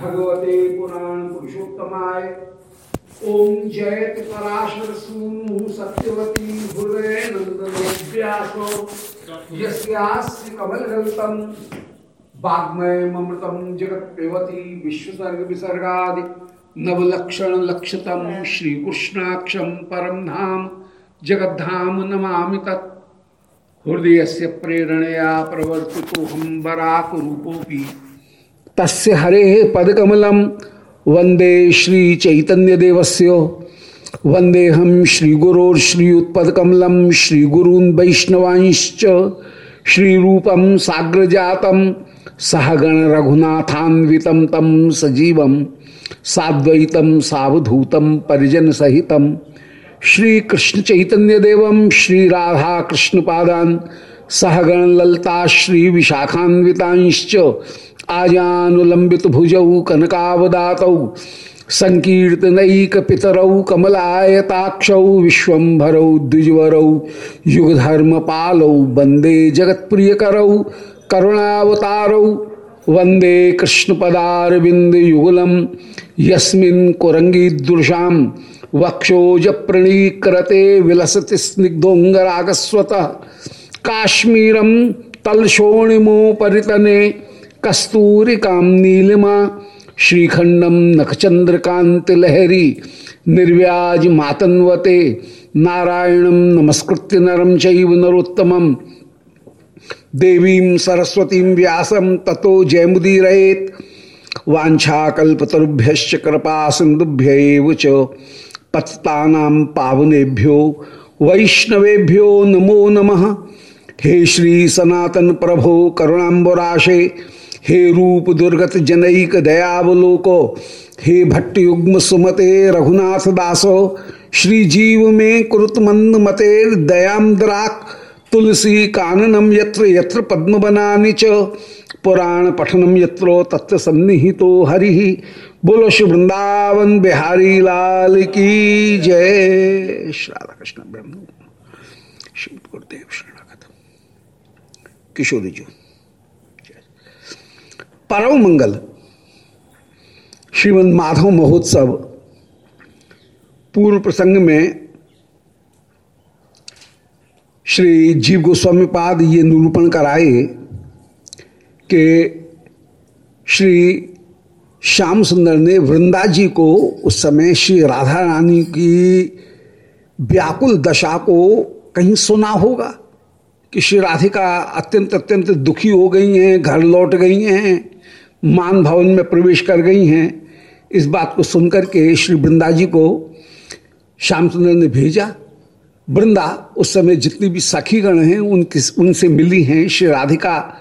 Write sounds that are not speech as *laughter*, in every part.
भगवते पुराण पुरुषोत्तमाय। ओम जयत पराशर सूनु सत्यवती हृदय नंदन व्यासो यस्यास्य कमलगल्तम वाग्मय ममृतम जगत विश्वसर्ग विसर्गादि नवलक्षण लक्षतम परम धाम। जगद्धाम नमामि तत्। हृदय से प्रेरणया प्रवर्तितो हम बराक रूपोपि तस्य हरे पदकमलम। वंदे श्री चैतन्य देवस्य वंदे हम श्री श्री उत्पदकमलम श्री गुरून् वैष्णवांश्च। साग्र जातम सहगण रघुनाथान्वितम तम सजीवम साद्वैतम सावधूतम परिजन सहितम श्री कृष्ण चैतन्य देवम श्री राधा श्री आजानुलंबित भुजौ कनकावदात संकीर्तनक पितरौ कमलायताक्षौ, विश्वभरौ, द्विजवरौ युगधर्म पालौ वंदे जगत्प्रियकरौ, करुणावतारौ वंदे कृष्णपदारविंद युगलम यस्मिन् कुरंगीदृशां वक्षोज प्रणीकृते विलसति स्निग्धोंगरागस्वत काश्मीरम तलशोणिमोपरितने कस्तूरिकां नीलिमा, श्रीखंडम नखचंद्रकांत लहरी निर्व्याज मातन्वते नारायणं नमस्कृत्य नरम चैव नरोत्तमम्। देवीं सरस्वतीं व्यासं ततो जयमुदीरयेत्। वाछाकल्पतरुभ्य कृपा सिंधुभ्य च पत्तानां पावनेभ्यो, वैष्णवेभ्यो नमो नमः। हे श्री सनातन प्रभो करुणाबराशे हे रूप दुर्गत जनईक दयावलोको, हे भट्ट युग्म सुमते रघुनाथ दासो, श्री जीव में कुरुत मंद मते दयाद्राक तुलसी काननम यत्र यत्र पद्म बनानी च, पुराण पठनम यत्रो तत्व सन्निहितो हरि। बोलो श्री वृंदावन बिहारी लाल की जय। श्री कृष्ण ब्रह्म। शिव गुरुदेव शरणागत किशोरी जी परम मंगल। श्रीमद माधव महोत्सव। पूर्व प्रसंग में श्री जीव गोस्वामी पाद ये निरूपण कराए कि श्री श्याम सुंदर ने वृंदा जी को उस समय श्री राधा रानी की व्याकुल दशा को कहीं सुना होगा। कि श्री राधिका अत्यंत अत्यंत दुखी हो गई हैं, घर लौट गई हैं, मान भवन में प्रवेश कर गई हैं। इस बात को सुनकर के श्री वृंदा जी को श्याम सुंदर ने भेजा। वृंदा उस समय जितनी भी सखीगण हैं, उनकी, उनसे मिली हैं। श्री राधिका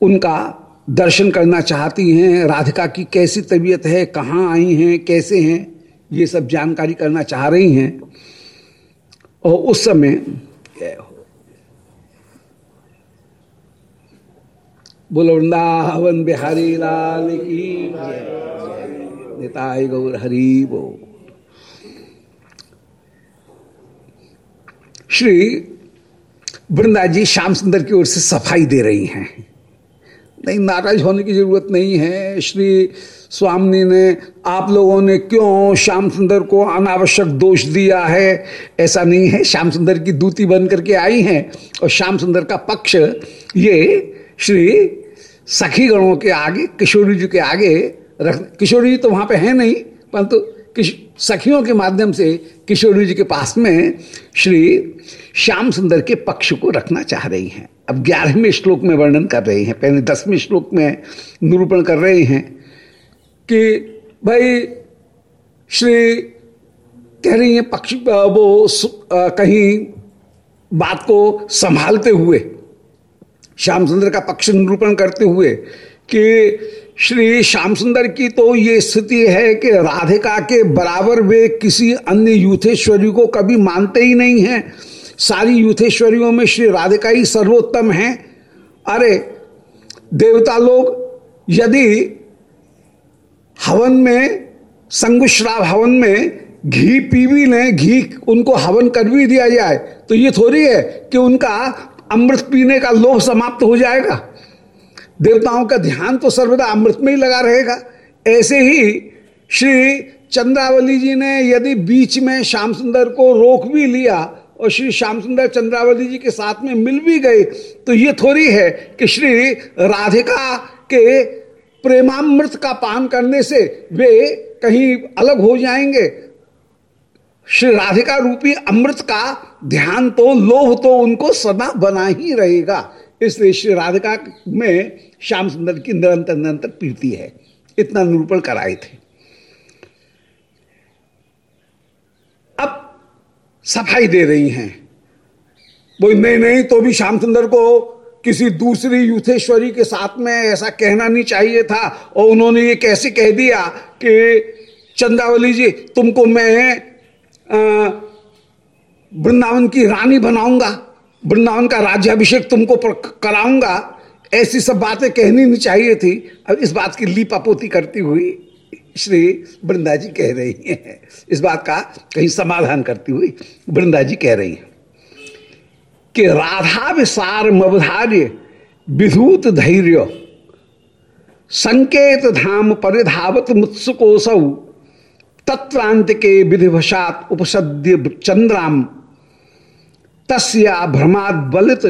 उनका दर्शन करना चाहती हैं। राधिका की कैसी तबीयत है, कहाँ आई हैं, कैसे हैं, ये सब जानकारी करना चाह रही हैं। और उस समय बोलो वृंदावन बिहारी लाल की निताय गौर हरि बो। श्री वृंदा जी श्याम सुंदर की ओर से सफ़ाई दे रही हैं। नहीं, नाराज़ होने की ज़रूरत नहीं है। श्री स्वामी ने, आप लोगों ने क्यों श्याम सुंदर को अनावश्यक दोष दिया है? ऐसा नहीं है। श्याम सुंदर की दूती बन करके आई हैं और श्याम सुंदर का पक्ष ये श्री सखी गणों के आगे, किशोरी जी के आगे रख, किशोरी जी तो वहाँ पे है नहीं, परंतु सखियों के माध्यम से किशोरी जी के पास में श्री श्याम सुंदर के पक्ष को रखना चाह रही हैं। अब ग्यारहवें श्लोक में वर्णन कर रही हैं, पहले दसवें श्लोक में निरूपण कर रहे हैं कि भाई श्री कह रही हैं, पक्ष, वो कहीं बात को संभालते हुए श्याम सुंदर का पक्ष निरूपण करते हुए कि श्री श्याम सुंदर की तो ये स्थिति है कि राधिका के बराबर वे किसी अन्य यूथेश्वरी को कभी मानते ही नहीं हैं। सारी यूथेश्वरियों में श्री राधिका ही सर्वोत्तम है। अरे, देवता लोग, यदि हवन में, संगुश्राव हवन में घी पी भी लें, घी उनको हवन कर भी दिया जाए तो ये थोड़ी है कि उनका अमृत पीने का लोभ समाप्त हो जाएगा। देवताओं का ध्यान तो सर्वदा अमृत में ही लगा रहेगा। ऐसे ही श्री चंद्रावली जी ने यदि बीच में श्याम सुंदर को रोक भी लिया और श्री श्याम सुंदर चंद्रावली जी के साथ में मिल भी गए तो ये थोड़ी है कि श्री राधिका के प्रेमामृत का पान करने से वे कहीं अलग हो जाएँगे। श्री राधिका रूपी अमृत का ध्यान तो लोभ तो उनको सदा बना ही रहेगा। इसलिए श्री राधिका में श्याम सुंदर की निरंतर निरंतर प्रीति है। इतना निरूपण कराए थे। अब सफ़ाई दे रही हैं। वो नहीं नहीं तो भी श्याम सुंदर को किसी दूसरी यूथेश्वरी के साथ में ऐसा कहना नहीं चाहिए था। और उन्होंने ये कैसे कह दिया कि, चंदावली जी, तुमको मैं वृंदावन की रानी बनाऊँगा, वृंदावन का राज्याभिषेक तुमको कराऊँगा। ऐसी सब बातें कहनी नहीं चाहिए थी। अब इस बात की लीपापोती करती हुई श्री वृंदा जी कह रही हैं। इस बात का कहीं समाधान करती हुई वृंदा जी कह रही हैं कि राधा विसार मवधार्य विधूत धैर्य, संकेत धाम परिधावत मुत्सुकोसौ तत्वांत के विधिवशात उपसद्य चंद्राम तस्या भ्रमाद बलित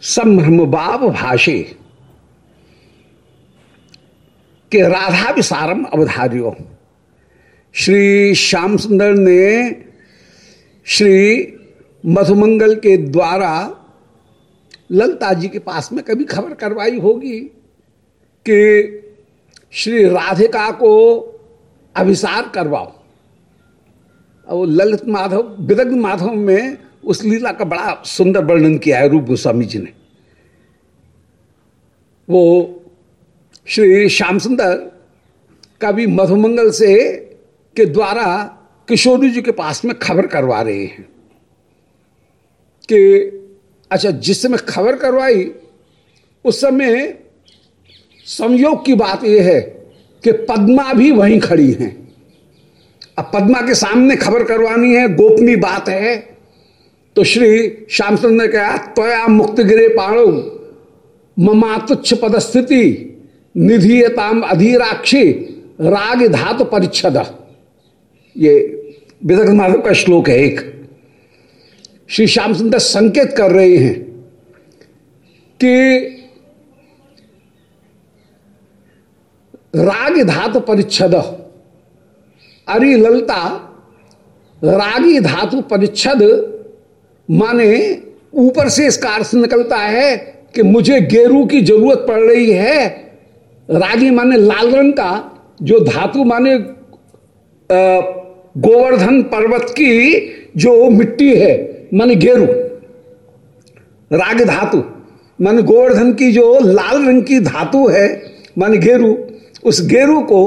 संभ्रम बाब भाषे के राधा विसारम अवधार्यो। श्री श्याम सुंदर ने श्री मधुमंगल के द्वारा ललता जी के पास में कभी खबर करवाई होगी कि श्री राधिका को अभिसार करवाओ। और ललित माधव, विदग्ध माधव में उस लीला का बड़ा सुंदर वर्णन किया है रूप गोस्वामी जी ने। वो श्री श्याम सुंदर का भी मधुमंगल से के द्वारा किशोरी जी के पास में खबर करवा रहे हैं कि अच्छा जिस समय खबर करवाई, उस समय संयोग की बात यह है कि पद्मा भी वहीं खड़ी हैं। अब पद्मा के सामने खबर करवानी है, गोपनीय बात है। तो श्री श्यामचंद्र ने कहा, त्वया मुक्त गिरे पाणो। ममा तुच्छ पदस्थिति, निधियताम अधीराक्षी, राग धातु परिच्छद। ये विदग्ध माधव का श्लोक है एक। श्री श्याम सुंदर संकेत कर रहे हैं कि राग धातु परिच्छद अरि ललता रागी धातु परिच्छद माने ऊपर से इस इसका अर्थ निकलता है कि मुझे गेरू की ज़रूरत पड़ रही है। रागी माने लाल रंग का, जो धातु माने गोवर्धन पर्वत की जो मिट्टी है, माने गेरू। राग धातु माने गोवर्धन की जो लाल रंग की धातु है, माने गेरू। उस गेरु को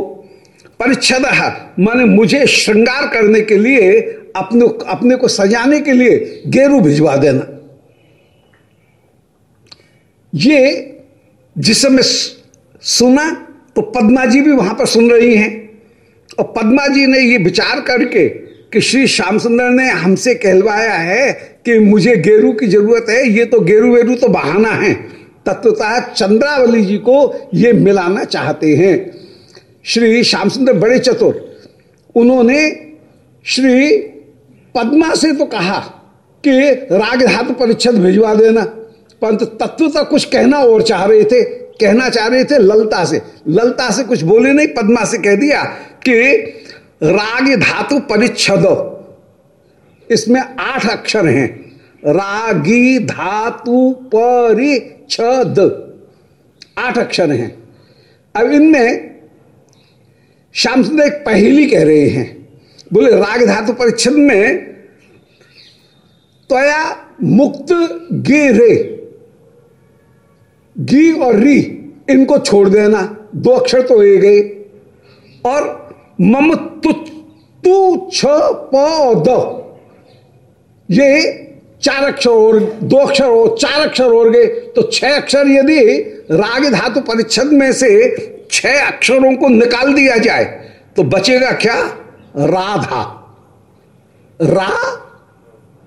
परिच्छद माने मुझे श्रृंगार करने के लिए, अपने अपने को सजाने के लिए गेरू भिजवा देना। ये जिस समय सुना तो पद्मा जी भी वहाँ पर सुन रही हैं। और पद्मा जी ने ये विचार करके कि श्री श्याम सुंदर ने हमसे कहलवाया है कि मुझे गेरू की ज़रूरत है, ये तो गेरू वेरू तो बहाना है। तत्वता चंद्रावली जी को ये मिलाना चाहते हैं। श्री श्याम सुंदर बड़े चतुर, उन्होंने श्री पद्मा से तो कहा कि राग धातु परिच्छद भिजवा देना, परंतु तत्व तो कुछ कहना और चाह रहे थे, कहना चाह रहे थे ललता से। ललता से कुछ बोले नहीं, पद्मा से कह दिया कि राग धातु परिच्छद, इसमें आठ अक्षर हैं। रागी धातु परिच्छद। आठ अक्षर हैं। अब इनमें श्याम सुंदर एक पहली कह रहे हैं। बोले, राग धातु परिच्छद में त्वया मुक्त गे रे गी और री, इनको छोड़ देना। दो अक्षर तो ये गए और मम तु तू छ प ये चार अक्षर और, दो अक्षर और, चार अक्षर और गए। तो छह अक्षर यदि राग धातु परिच्छद में से छह अक्षरों को निकाल दिया जाए तो बचेगा क्या? राधा। रा,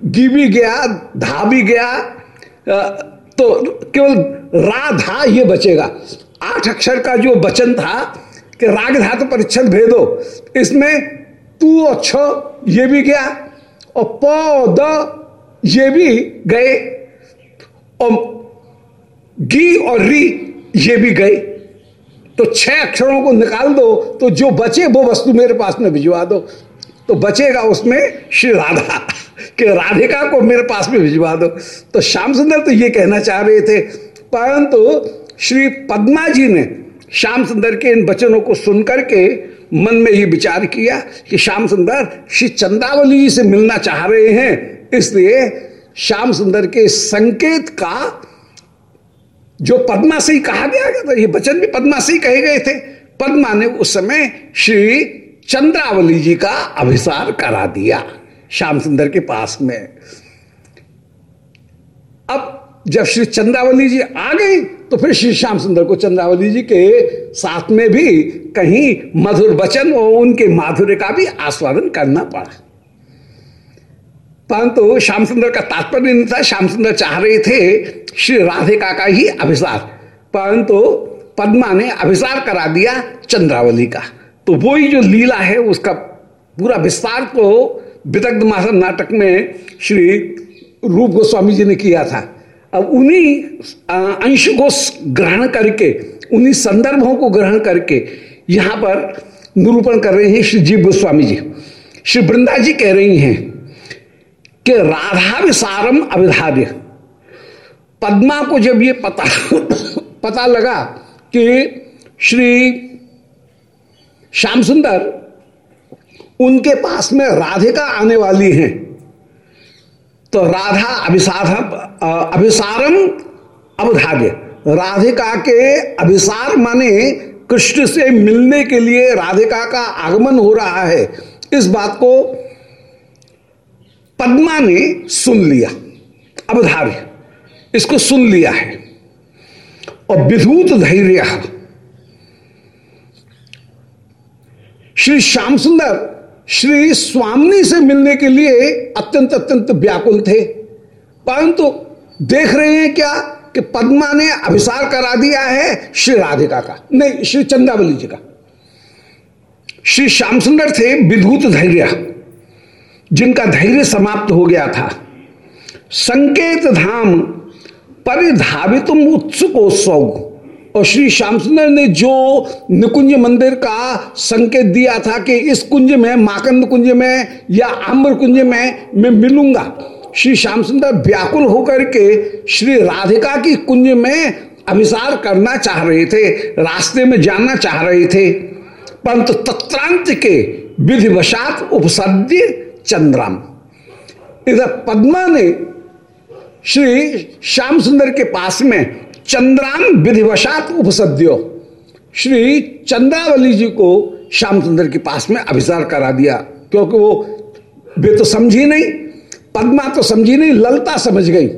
गी भी गया, धा भी गया तो केवल राधा ये बचेगा। आठ अक्षर का जो वचन था कि राग धातु परिच्छद भेदो, इसमें तू और छ ये भी गया, और प द ये भी गए और गी और री, ये भी गए। तो छह अक्षरों को निकाल दो तो जो बचे वो वस्तु मेरे पास में भिजवा दो। तो बचेगा उसमें श्री राधा, कि राधिका को मेरे पास में भिजवा दो। तो श्याम सुंदर तो ये कहना चाह रहे थे, परंतु श्री पद्मा जी ने श्याम सुंदर के इन वचनों को सुनकर के मन में ये विचार किया कि श्याम सुंदर, श्री चंदावली जी से मिलना चाह रहे हैं। इसलिए श्याम सुंदर के संकेत का जो पद्मा से ही कहा गया था ये वचन भी पद्मा से ही कहे गए थे। पद्मा ने उस समय श्री चंद्रावली जी का अभिसार करा दिया श्याम सुंदर के पास में। अब जब श्री चंद्रावली जी आ गई तो फिर श्री श्याम सुंदर को चंद्रावली जी के साथ में भी कहीं मधुर वचन और उनके माधुर्य का भी आस्वादन करना पड़ा। परंतु श्याम सुंदर का तात्पर्य नहीं था श्याम सुंदर चाह रहे थे श्री राधिका का ही अभिसार। परंतु पद्मा ने अभिसार करा दिया चंद्रावली का। तो वो ही जो लीला है, उसका पूरा विस्तार तो विदग्ध मासन नाटक में श्री रूप गोस्वामी जी ने किया था। अब उन्हीं अंश को ग्रहण करके, उन्हीं संदर्भों को ग्रहण करके यहाँ पर निरूपण कर रहे हैं श्री जीव गोस्वामी जी। श्री वृंदा जी कह रही हैं कि राधा विसारम अविधार्य। पद्मा को जब ये पता पता लगा कि श्री श्याम सुंदर उनके पास में राधिका आने वाली हैं तो राधा अभिसार अभिसारम अवधार्य। राधिका के अभिसार माने कृष्ण से मिलने के लिए राधिका का आगमन हो रहा है। इस बात को पद्मा ने सुन लिया, अवधार्य, इसको सुन लिया है। और विधूत धैर्य श्री श्याम सुंदर, श्री स्वामी से मिलने के लिए अत्यंत अत्यंत व्याकुल थे। परंतु तो देख रहे हैं क्या कि पद्मा ने अभिसार करा दिया है श्री राधिका का? नहीं, श्री चंदावली जी का। श्री श्याम सुंदर थे, विधूत धैर्य। जिनका धैर्य समाप्त हो गया था। संकेत धाम परिधावित उत्सुकोत्सव। और श्री श्याम सुंदर ने जो निकुंज मंदिर का संकेत दिया था कि इस कुंज में, माकंद कुंज में या आम्र कुंज में मैं मिलूँगा। श्री श्याम सुंदर व्याकुल होकर के श्री राधिका की कुंज में अभिसार करना चाह रहे थे, रास्ते में जाना चाह रहे थे। परंतु तत्रांत के विधिवशात उपसद्य चंद्राम। इधर पद्मा ने श्री श्याम सुंदर के पास में चंद्राम विधिवशात उपसद्यो श्री चंद्रावली जी को श्याम सुंदर के पास में अभिसार करा दिया, क्योंकि वो वे तो समझी नहीं, पद्मा तो समझी नहीं, ललता समझ गई।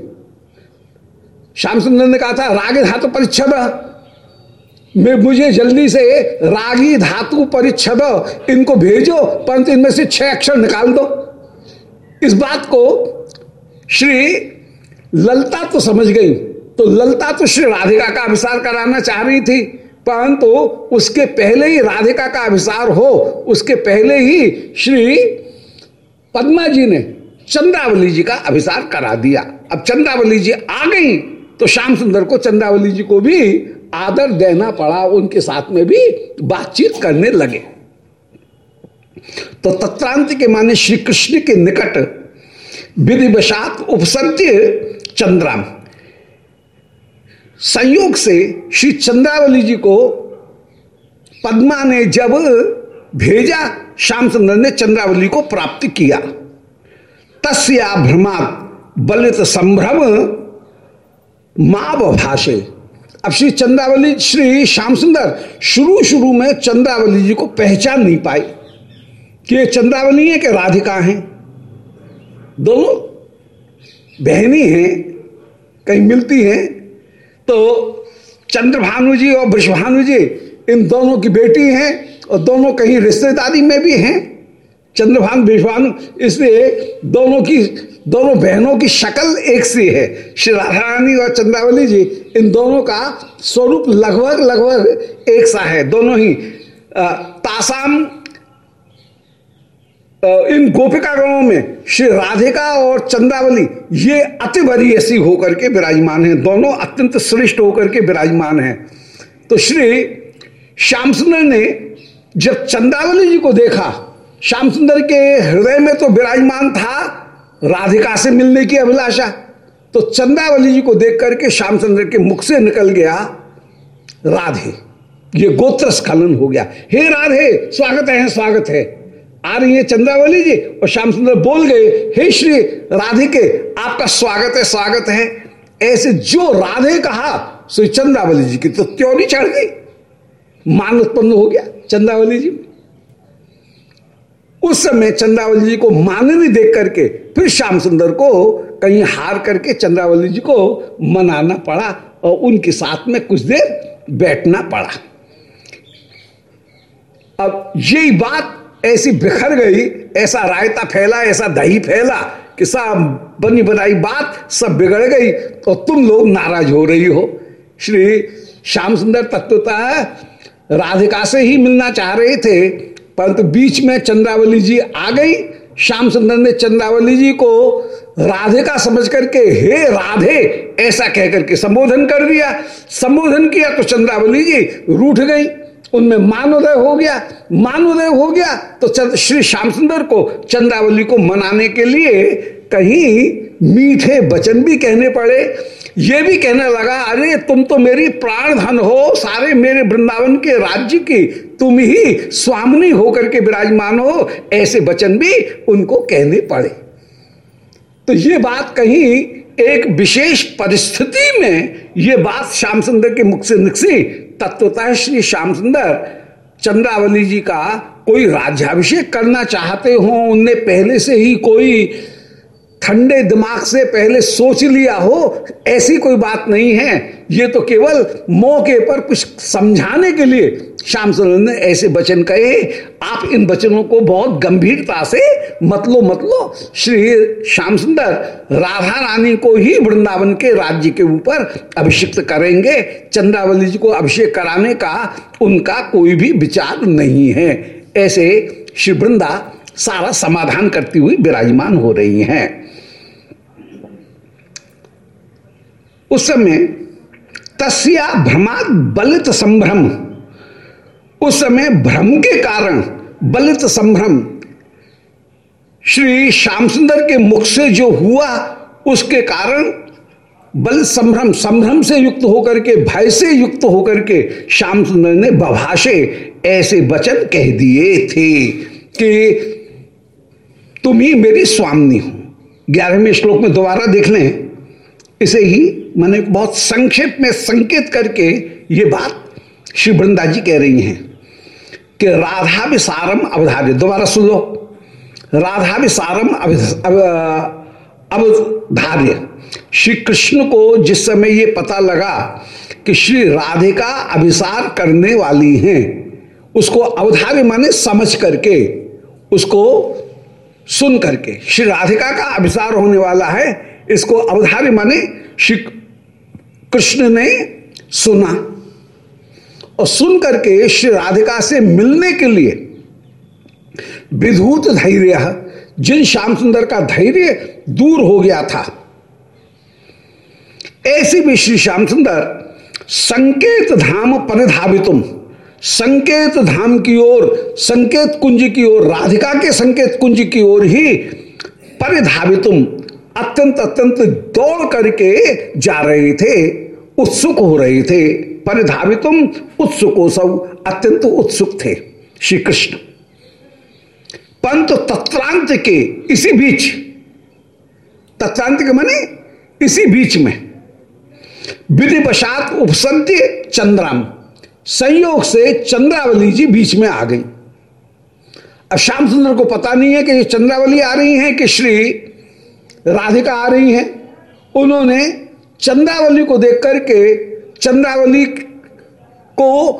श्याम सुंदर ने कहा था राग धातु परिच्छद मैं मुझे जल्दी से रागी धातु परिच्छद इनको भेजो, परंतु इनमें से छह अक्षर निकाल दो। इस बात को श्री ललता तो समझ गई तो ललता तो श्री राधिका का अभिसार कराना चाह रही थी, परंतु उसके पहले ही राधिका का अभिसार हो, उसके पहले ही श्री पद्मा जी ने चंद्रावली जी का अभिसार करा दिया। अब चंद्रावली जी आ गई तो श्याम सुंदर को चंद्रावली जी को भी आदर देना पड़ा, उनके साथ में भी बातचीत करने लगे। तो तत्रांत के माने श्री कृष्ण के निकट विधिवशात उपसत्य चंद्राम। संयोग से श्री चंद्रावली जी को पद्मा ने जब भेजा, श्याम सुंदर ने चंद्रावली को प्राप्त किया। तस्या भ्रमा बलित संभ्रम माव भाषे। अब श्री चंद्रावली श्री श्याम सुंदर शुरू शुरू में चंद्रावली जी को पहचान नहीं पाई कि ये चंद्रावली है कि राधिका हैं। दोनों बहनी हैं, कहीं मिलती हैं। तो चंद्रभानु जी और वृषभानु जी, इन दोनों की बेटी हैं और दोनों कहीं रिश्तेदारी में भी हैं। चंद्रभानु वृषभानु इसलिए दोनों की दोनों बहनों की शक्ल एक सी है। श्री राधा रानी और चंद्रावली जी, इन दोनों का स्वरूप लगभग लगभग एक सा है। दोनों ही तासाम इन गोपिका गणों में श्री राधिका और चंद्रावली, ये अति ऐसी होकर के विराजमान हैं। दोनों अत्यंत श्रेष्ठ होकर के विराजमान हैं। तो श्री श्याम सुंदर ने जब चंद्रावली जी को देखा, श्याम सुंदर के हृदय में तो विराजमान था राधिका से मिलने की अभिलाषा। तो चंद्रावली जी को देख करके श्याम सुंदर के मुख से निकल गया राधे। ये गोत्र स्खलन हो गया। हे राधे, स्वागत है स्वागत है। आ रही है चंद्रावली जी और श्याम सुंदर बोल गए, हे श्री राधिके आपका स्वागत है स्वागत है। ऐसे जो राधे कहा सो चंद्रावली जी की तो त्योरी चढ़ गई। मान उत्पन्न हो गया चंद्रावली जी। उस समय चंद्रावली जी को माननी देख करके, फिर श्याम सुंदर को कहीं हार करके चंद्रावली जी को मनाना पड़ा और उनके साथ में कुछ देर बैठना पड़ा। अब यही बात ऐसी बिखर गई, ऐसा रायता फैला, ऐसा दही फैला कि सब बनी बनाई बात सब बिगड़ गई और तुम लोग नाराज़ हो रही हो। श्री श्याम सुंदर तत्वता राधिका से ही मिलना चाह रहे थे। परंतु बीच में चंद्रावली जी आ गई। श्याम सुंदर ने चंद्रावली जी को राधे का समझ करके, हे राधे, ऐसा कहकर के संबोधन कर दिया। संबोधन किया तो चंद्रावली जी रूठ गई। उनमें मानोदय हो गया। मानोदय हो गया तो श्री श्याम सुंदर को चंद्रावली को मनाने के लिए कहीं मीठे वचन भी कहने पड़े। ये भी कहने लगा, अरे, तुम तो मेरी प्राण धन हो। सारे मेरे वृंदावन के राज्य की तुम ही स्वामिनी होकर के विराजमान हो। ऐसे वचन भी उनको कहने पड़े। तो ये बात कहीं एक विशेष परिस्थिति में ये बात श्याम सुंदर के मुख से निकसी। तत्वतः श्री श्याम सुंदर चंद्रावली जी का कोई राज्याभिषेक करना चाहते हो, उनने पहले से ही कोई ठंडे दिमाग से पहले सोच लिया हो, ऐसी कोई बात नहीं है। ये तो केवल मौके पर कुछ समझाने के लिए। श्याम सुंदर ने ऐसे वचन कहे, आप इन वचनों को बहुत गंभीरता से मतलो मतलो श्री श्याम सुंदर राधा रानी को ही वृंदावन के राज्य के ऊपर अभिषिक्त करेंगे। चंद्रावली जी को अभिषेक कराने का उनका कोई भी विचार नहीं है। ऐसे श्री वृंदा सारा समाधान करती हुई विराजमान हो रही हैं। उस समय तस्या भ्रमात बलित संभ्रम। उस समय भ्रम के कारण बलित संभ्रम। श्री श्याम सुंदर के मुख से जो हुआ, उसके कारण बल संभ्रम संभ्रम से युक्त होकर के, भय से युक्त होकर के श्याम सुंदर ने बभाषे ऐसे वचन कह दिए थे कि तुम ही मेरी स्वामनी हो। ग्यारहवें श्लोक में दोबारा देख लें, इसे ही मैंने बहुत संक्षेप में संकेत करके ये बात श्री वृंदा जी कह रही हैं कि राधा विसारम अवधार्य। दोबारा सुन लो। राधा विसारम अवधार्य। श्री कृष्ण को जिस समय ये पता लगा कि श्री राधिका अभिसार करने वाली हैं, उसको अवधार्य माने समझ करके, उसको सुन करके। श्री राधिका का अभिसार होने वाला है, इसको अवधार्य माने श्री कृष्ण ने सुना और सुन करके श्री राधिका से मिलने के लिए विधूत धैर्य, जिन श्याम सुंदर का धैर्य दूर हो गया था, ऐसे भी श्री श्याम सुंदर संकेत धाम परिधावितुम, संकेत धाम की ओर, संकेत कुंज की ओर, राधिका के संकेत कुंज की ओर ही परिधावितुम अत्यंत अत्यंत दौड़ करके जा रहे थे। उत्सुक हो रहे थे, परिधावितुम उत्सुको सब अत्यंत उत्सुक थे श्री कृष्ण पंत तत्रांत के इसी बीच, तत्रांत के माने इसी बीच में, विधिवशात उपसंत्य चंद्राम, संयोग से चंद्रावली जी बीच में आ गई। अब श्याम सुंदर को पता नहीं है कि ये चंद्रावली आ रही हैं कि श्री राधिका आ रही हैं। उन्होंने चंद्रावली को देख करके चंद्रावली को,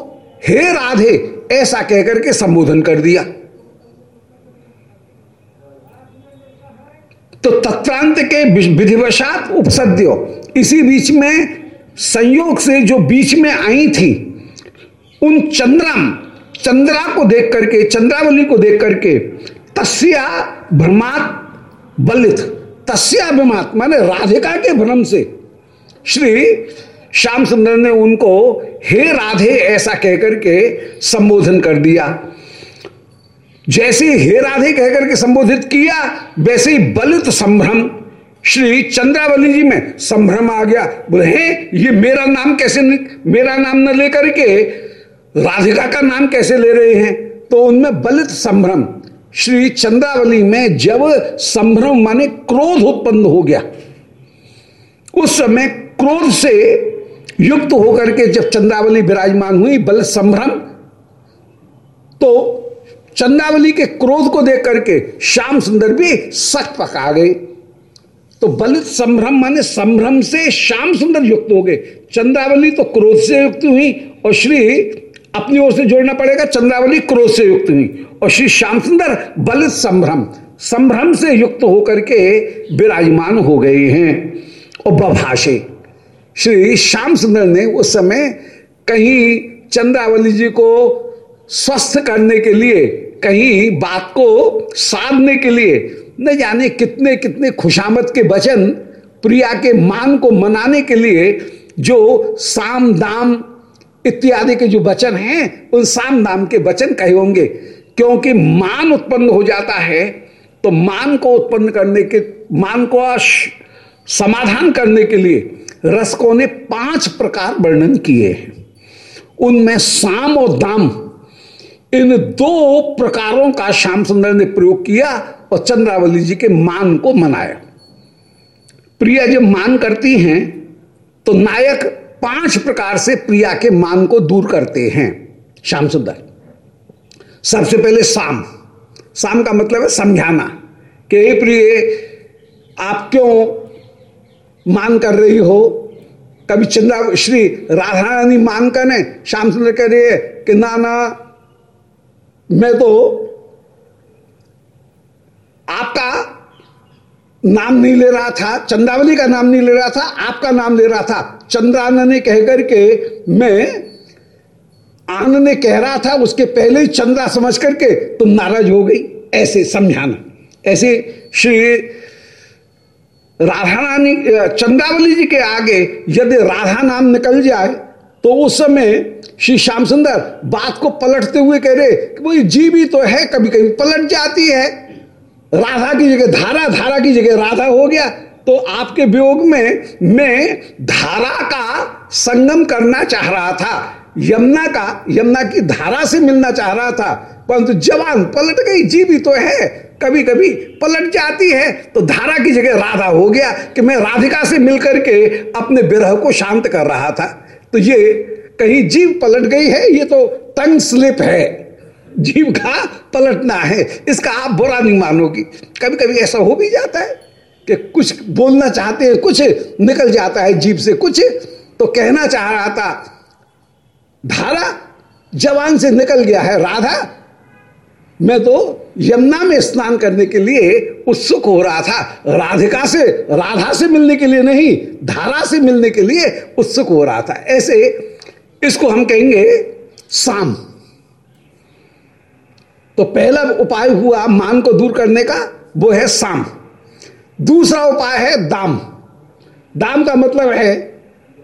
हे राधे, ऐसा कहकर के संबोधन कर दिया। तो तत्रांत के विधिवशात उपसद्यो, इसी बीच में संयोग से जो बीच में आई थी, उन चंद्रम, चंद्रा को देख करके, चंद्रावली को देख करके, तस्या भ्रमात बलित, तस्या भ्रमात माने राधिका के भ्रम से श्री श्याम सुंदर ने उनको, हे राधे, ऐसा कहकर के संबोधन कर दिया। जैसे हे राधे कहकर के संबोधित किया, वैसे ही बलित संभ्रम, श्री चंद्रावली जी में संभ्रम आ गया। बोले, हे, ये मेरा नाम कैसे मेरा नाम न लेकर के राधिका का नाम कैसे ले रहे हैं? तो उनमें बलित संभ्रम, श्री चंद्रावली में जब संभ्रम माने क्रोध उत्पन्न हो गया। उस समय क्रोध से युक्त होकर के जब चंद्रावली विराजमान हुई, बल संभ्रम तो चंद्रावली के क्रोध को देख करके श्याम सुंदर भी सख्त पका गए। तो बलित संभ्रम माने संभ्रम से श्याम सुंदर युक्त हो गए। चंद्रावली तो क्रोध से युक्त हुई और श्री अपनी ओर से जोड़ना पड़ेगा, चंद्रावली क्रोध से युक्त हुई और श्री श्याम सुंदर बलित संभ्रम संभ्रम से युक्त होकर के विराजमान हो गए हैं। और बभाषे श्री श्याम सुंदर ने उस समय कहीं चंद्रावली जी को स्वस्थ करने के लिए, कहीं बात को साधने के लिए न जाने कितने कितने खुशामद के वचन प्रिया के मान को मनाने के लिए जो साम दाम इत्यादि के जो वचन हैं, उन साम दाम के वचन कहे होंगे। क्योंकि मान उत्पन्न हो जाता है तो मान को उत्पन्न करने के, मान को समाधान करने के लिए रसकों ने पाँच प्रकार वर्णन किए हैं। उनमें साम और दाम, इन दो प्रकारों का श्याम सुंदर ने प्रयोग किया और चंद्रावली जी के मान को मनाया। प्रिया जब मान करती हैं तो नायक पाँच प्रकार से प्रिया के मान को दूर करते हैं, श्याम सुंदर। सबसे पहले साम। साम का मतलब है समझाना कि प्रिय, आप क्यों मान कर रही हो? कभी चंद्रा, श्री राधा रानी मान कर श्याम सुंदर कह रही है कि ना ना, मैं तो आपका नाम नहीं ले रहा था, चंद्रावली का नाम नहीं ले रहा था, आपका नाम ले रहा था। चंद्रान ने कहकर के मैं आन ने कह रहा था, उसके पहले ही चंद्रा समझ करके तुम नाराज़ हो गई। ऐसे समझाना। ऐसे श्री राधा रानी चंद्रावली जी के आगे यदि राधा नाम निकल जाए तो उस समय श्री श्याम सुंदर बात को पलटते हुए कह रहे, कि भाई जी भी तो है कभी कभी पलट जाती है। राधा की जगह धारा धारा की जगह राधा हो गया तो आपके वियोग में मैं धारा का संगम करना चाह रहा था, यमुना का, यमुना की धारा से मिलना चाह रहा था, परंतु जवान पलट गई जी भी तो है। कभी कभी पलट जाती है तो धारा की जगह राधा हो गया कि मैं राधिका से मिलकर के अपने विरह को शांत कर रहा था। तो ये कहीं जीव पलट गई है, ये तो टंग स्लिप है। जीव का पलटना है, इसका आप बुरा नहीं मानोगी। कभी कभी ऐसा हो भी जाता है कि कुछ बोलना चाहते हैं, कुछ निकल जाता है जीव से, कुछ तो कहना चाह रहा था, धारा जवान से निकल गया है, राधा मैं तो यमुना में स्नान करने के लिए उत्सुक हो रहा था। राधिका से, राधा से मिलने के लिए नहीं, धारा से मिलने के लिए उत्सुक हो रहा था। ऐसे इसको हम कहेंगे साम। तो पहला उपाय हुआ मान को दूर करने का, वो है साम। दूसरा उपाय है दाम। दाम का मतलब है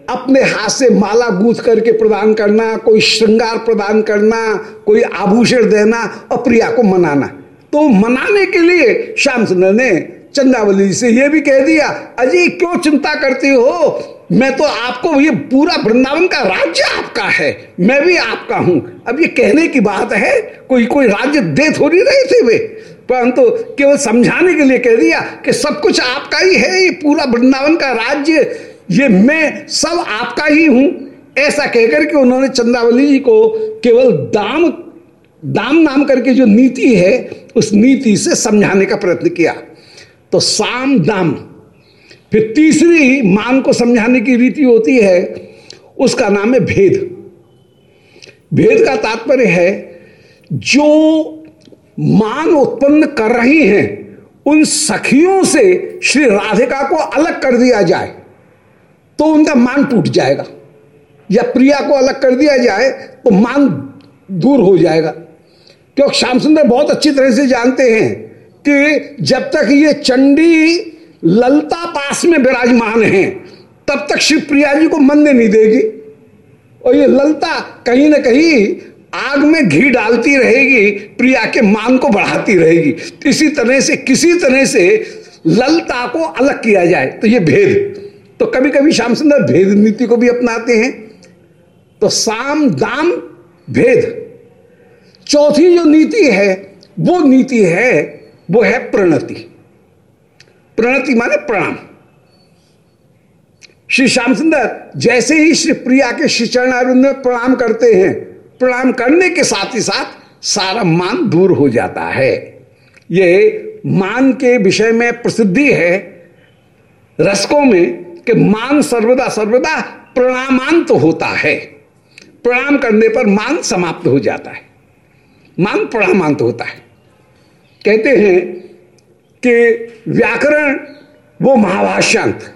अपने हाथ से माला गूंथ करके प्रदान करना, कोई श्रृंगार प्रदान करना, कोई आभूषण देना और प्रिया को मनाना। तो मनाने के लिए श्याम सुंदर ने चंदावली से यह भी कह दिया अजय क्यों चिंता करती हो? मैं तो आपको ये पूरा वृंदावन का राज्य आपका है, मैं भी आपका हूँ। अब ये कहने की बात है, कोई कोई राज्य दे थोड़ी रहे थे वे? परंतु केवल समझाने के लिए कह दिया कि सब कुछ आपका ही है, ये पूरा वृंदावन का राज्य। ये मैं सब आपका ही हूँ। ऐसा कहकर के उन्होंने चंद्रावली जी को केवल दाम दाम नाम करके जो नीति है, उस नीति से समझाने का प्रयत्न किया। तो साम दाम। फिर तीसरी मान को समझाने की रीति होती है, उसका नाम है भेद। भेद का तात्पर्य है, जो मान उत्पन्न कर रही हैं, उन सखियों से श्री राधिका को अलग कर दिया जाए। तो उनका मान टूट जाएगा। या प्रिया को अलग कर दिया जाए तो मान दूर हो जाएगा। क्योंकि श्याम सुंदर बहुत अच्छी तरह से जानते हैं कि जब तक ये चंडी ललता पास में विराजमान है, तब तक शिव प्रिया जी को मंदे नहीं देगी। और ये ललता कहीं ना कहीं आग में घी डालती रहेगी, प्रिया के मान को बढ़ाती रहेगी। इसी तरह से, किसी तरह से ललता को अलग किया जाए तो ये भेद। तो कभी कभी श्याम सुंदर भेद नीति को भी अपनाते हैं। तो साम दाम भेद। चौथी जो नीति है, वो नीति है, वो है प्रणति। प्रणति माने प्रणाम श्री श्याम सुंदर जैसे ही श्री प्रिया के श्री चरणारुंद में प्रणाम करते हैं, प्रणाम करने के साथ ही साथ सारा मान दूर हो जाता है। ये मान के विषय में प्रसिद्धि है। रसकों में कि मान सर्वदा सर्वदा प्रणामांत तो होता है। प्रणाम करने पर मान समाप्त हो जाता है। मान प्रणामांत तो होता है। कहते हैं कि व्याकरण, वो महाभाष्यांत।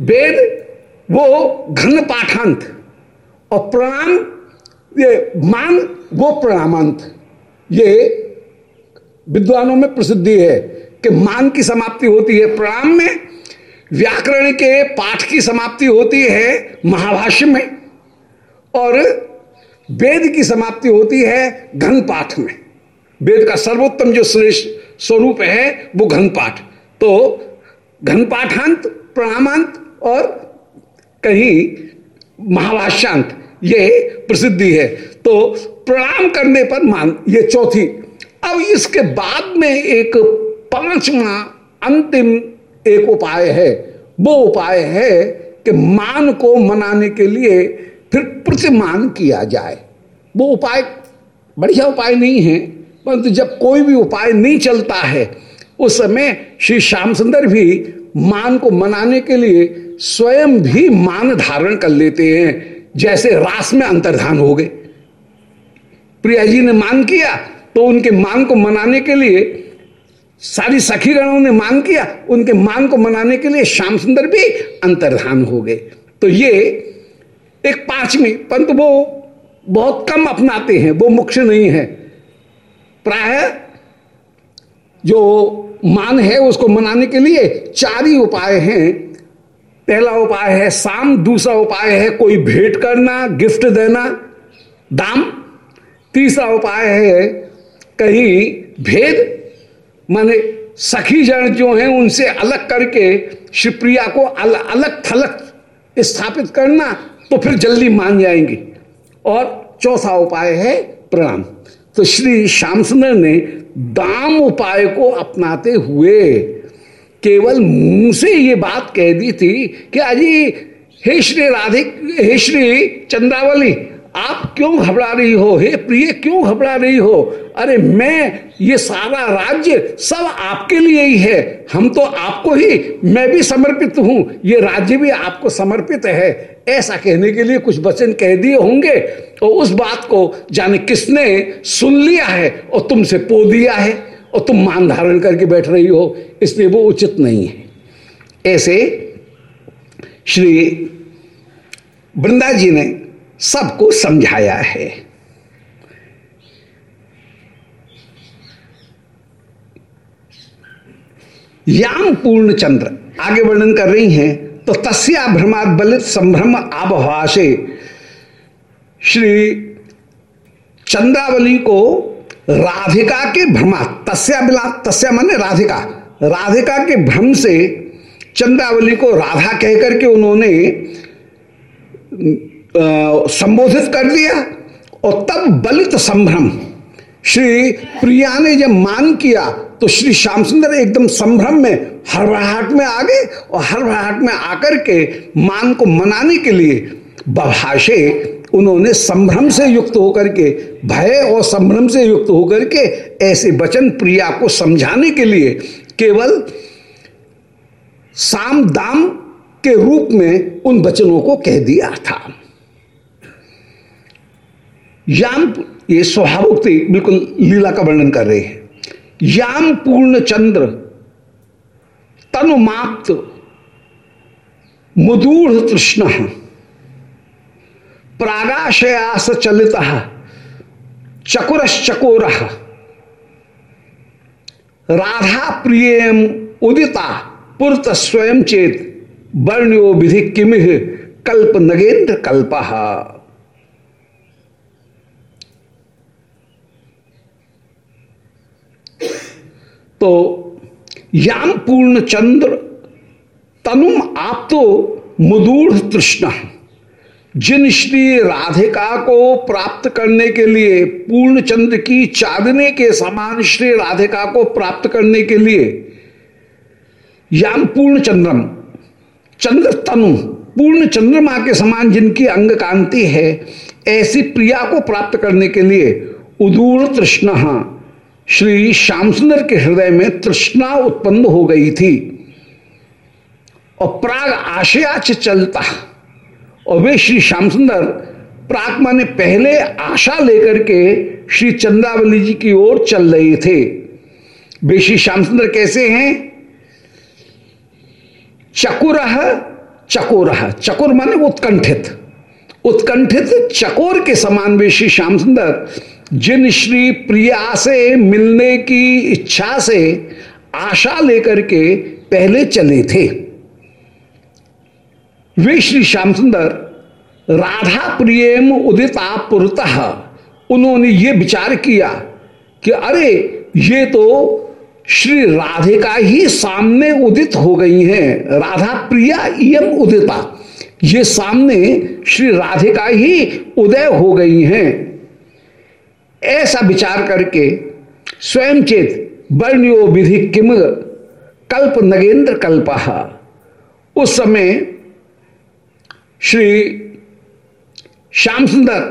वेद, वो घन पाठांत और प्रणाम, ये मान, वो प्रणामांत। ये विद्वानों में प्रसिद्धि है। कि मान की समाप्ति होती है। प्रणाम में व्याकरण के पाठ की समाप्ति होती है महाभाष्य में और वेद की समाप्ति होती है घन पाठ में। वेद का सर्वोत्तम जो श्रेष्ठ स्वरूप है, वो घन पाठ तो घन पाठांत प्रणामांत और कहीं महाभाष्यांत, ये प्रसिद्धि है। तो प्रणाम करने पर मान, ये चौथी। अब इसके बाद में एक पांचवा अंतिम एक उपाय है। वो उपाय है कि मान को मनाने के लिए फिर प्रतिमान किया जाए। वो उपाय बढ़िया उपाय नहीं है, परंतु जब कोई भी उपाय नहीं चलता है, उस समय श्री श्याम सुंदर भी मान को मनाने के लिए स्वयं भी मान धारण कर लेते हैं, जैसे रास में अंतर्धान हो गए। प्रिया जी ने मान किया तो उनके मान को मनाने के लिए सारी सखी गणों ने मान किया। उनके मान को मनाने के लिए श्याम सुंदर भी अंतर्धान हो गए। तो ये एक पांचवी, परंतु वो बहुत कम अपनाते हैं, वो मुख्य नहीं है। प्राय जो मान है उसको मनाने के लिए चार ही उपाय हैं। पहला उपाय है साम दूसरा उपाय है कोई भेंट करना, गिफ्ट देना, दाम। तीसरा उपाय है कहीं भेद माने सखी जन जो हैं उनसे अलग करके शिवप्रिया को अल, अलग थलग स्थापित करना तो फिर जल्दी मान जाएँगे। और चौथा उपाय है प्रणाम। तो श्री श्याम सुंदर ने दाम उपाय को अपनाते हुए केवल मुँह से ये बात कह दी थी कि अजी हे श्री राधिक हे श्री चंद्रावली आप क्यों घबरा रही हो? हे प्रिय, क्यों घबरा रही हो? अरे, मैं, ये सारा राज्य सब आपके लिए ही है। हम तो आपको ही, मैं भी समर्पित हूँ। ये राज्य भी आपको समर्पित है। ऐसा कहने के लिए कुछ वचन कह दिए होंगे। और उस बात को जाने किसने सुन लिया है और तुमसे पो दिया है? और तुम मान धारण करके बैठ रही हो, इसलिए वो उचित नहीं है। ऐसे श्री वृंदा जी ने सबको समझाया है। याम पूर्ण चंद्र, आगे वर्णन कर रही हैं तो तस्या भ्रमात बलित संभ्रम आबभाषे श्री चंद्रावली को राधिका के भ्रमा, तस्या बिला तस्या माने राधिका राधिका के भ्रम से चंद्रावली को राधा कहकर के उन्होंने संबोधित कर दिया और तब बलित संभ्रम। श्री प्रिया ने जब मान किया तो श्री श्याम सुंदर एकदम संभ्रम में हरभराहट में आ गए और हरभराहट में आकर के मान को मनाने के लिए बभाषे उन्होंने संभ्रम से युक्त होकर के, भय और संभ्रम से युक्त होकर के ऐसे वचन प्रिया को समझाने के लिए केवल साम दाम के रूप में उन वचनों को कह दिया था। याम ये स्वभावोक्ति बिल्कुल लीला का वर्णन कर रहे हैं। याम पूर्ण चंद्र तनुमाप्त मुदूढ़ तृष्ण, प्रागाशयास चलित, चकुरश्चकोर राधा प्रियम उदिता, पुरत स्वयं चेत, वर्ण्यो विधि किमिह, कल्प नगेन्द्र कल्प। तो याम पूर्ण चंद्र, तनुम आप तो मुदूढ़ तृष्णा जिन श्री राधिका को प्राप्त करने के लिए, पूर्ण चंद्र की चादने के समान श्री राधिका को प्राप्त करने के लिए, याम पूर्ण चंद्रम, चंद्र तनु पूर्ण चंद्रमा के समान जिनकी अंग कांति है, ऐसी प्रिया को प्राप्त करने के लिए उदूर तृष्णा। श्री श्याम सुंदर के हृदय में तृष्णा उत्पन्न हो गई थी। और प्राग आशयाच चलता। और वे श्री श्याम सुंदर प्राग माने पहले आशा लेकर के श्री चंद्रावली जी की ओर चल रहे थे। वे श्री श्याम सुंदर कैसे हैं? चकुर चकोर चकोर माने उत्कंठित। उत्कंठित चकोर के समान वे श्री श्याम सुंदर जिन श्री प्रिया से मिलने की इच्छा से आशा लेकर के पहले चले थे, वे श्री श्याम सुंदर, राधा प्रियम उदिता पुरतः। उन्होंने ये विचार किया कि अरे, ये तो श्री राधिका ही सामने उदित हो गई हैं, राधा प्रिया इम उदिता। ये सामने श्री राधिका ही उदय हो गई हैं। ऐसा विचार करके स्वयं चेत वर्ण्यो विधि किम कल्प नगेंद्र कल्प। उस समय श्री श्याम सुंदर,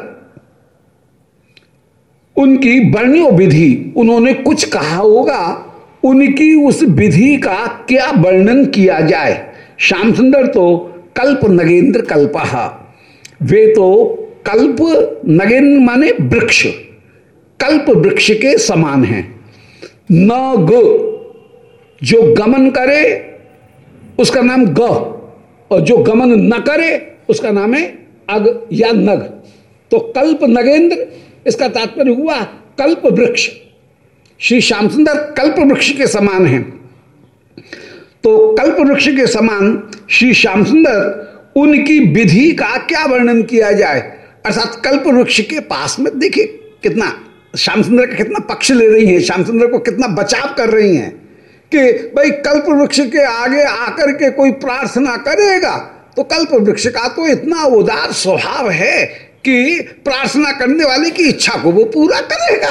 उनकी वर्ण्यो विधि, उन्होंने कुछ कहा होगा, उनकी उस विधि का क्या वर्णन किया जाए? श्याम सुंदर तो कल्प नगेंद्र कल्पहा वे तो कल्प नगेंद्र माने वृक्ष। कल्प वृक्ष के समान है। न ग, जो गमन करे, उसका नाम ग, और जो गमन न करे, उसका नाम है अग या नग। तो कल्प नगेंद्र, इसका तात्पर्य हुआ कल्प वृक्ष। श्री श्याम सुंदर कल्प वृक्ष के समान है। तो कल्प वृक्ष के समान श्री श्याम सुंदर उनकी विधि का क्या वर्णन किया जाए? अर्थात कल्प वृक्ष के पास में देखिए कितना श्याम सुंदर का कितना पक्ष ले रही हैं श्याम सुंदर को कितना बचाव कर रही हैं कि भाई कल्प वृक्ष के आगे आकर के कोई प्रार्थना करेगा तो कल्प वृक्ष का तो इतना उदार स्वभाव है कि प्रार्थना करने वाले की इच्छा को वो पूरा करेगा।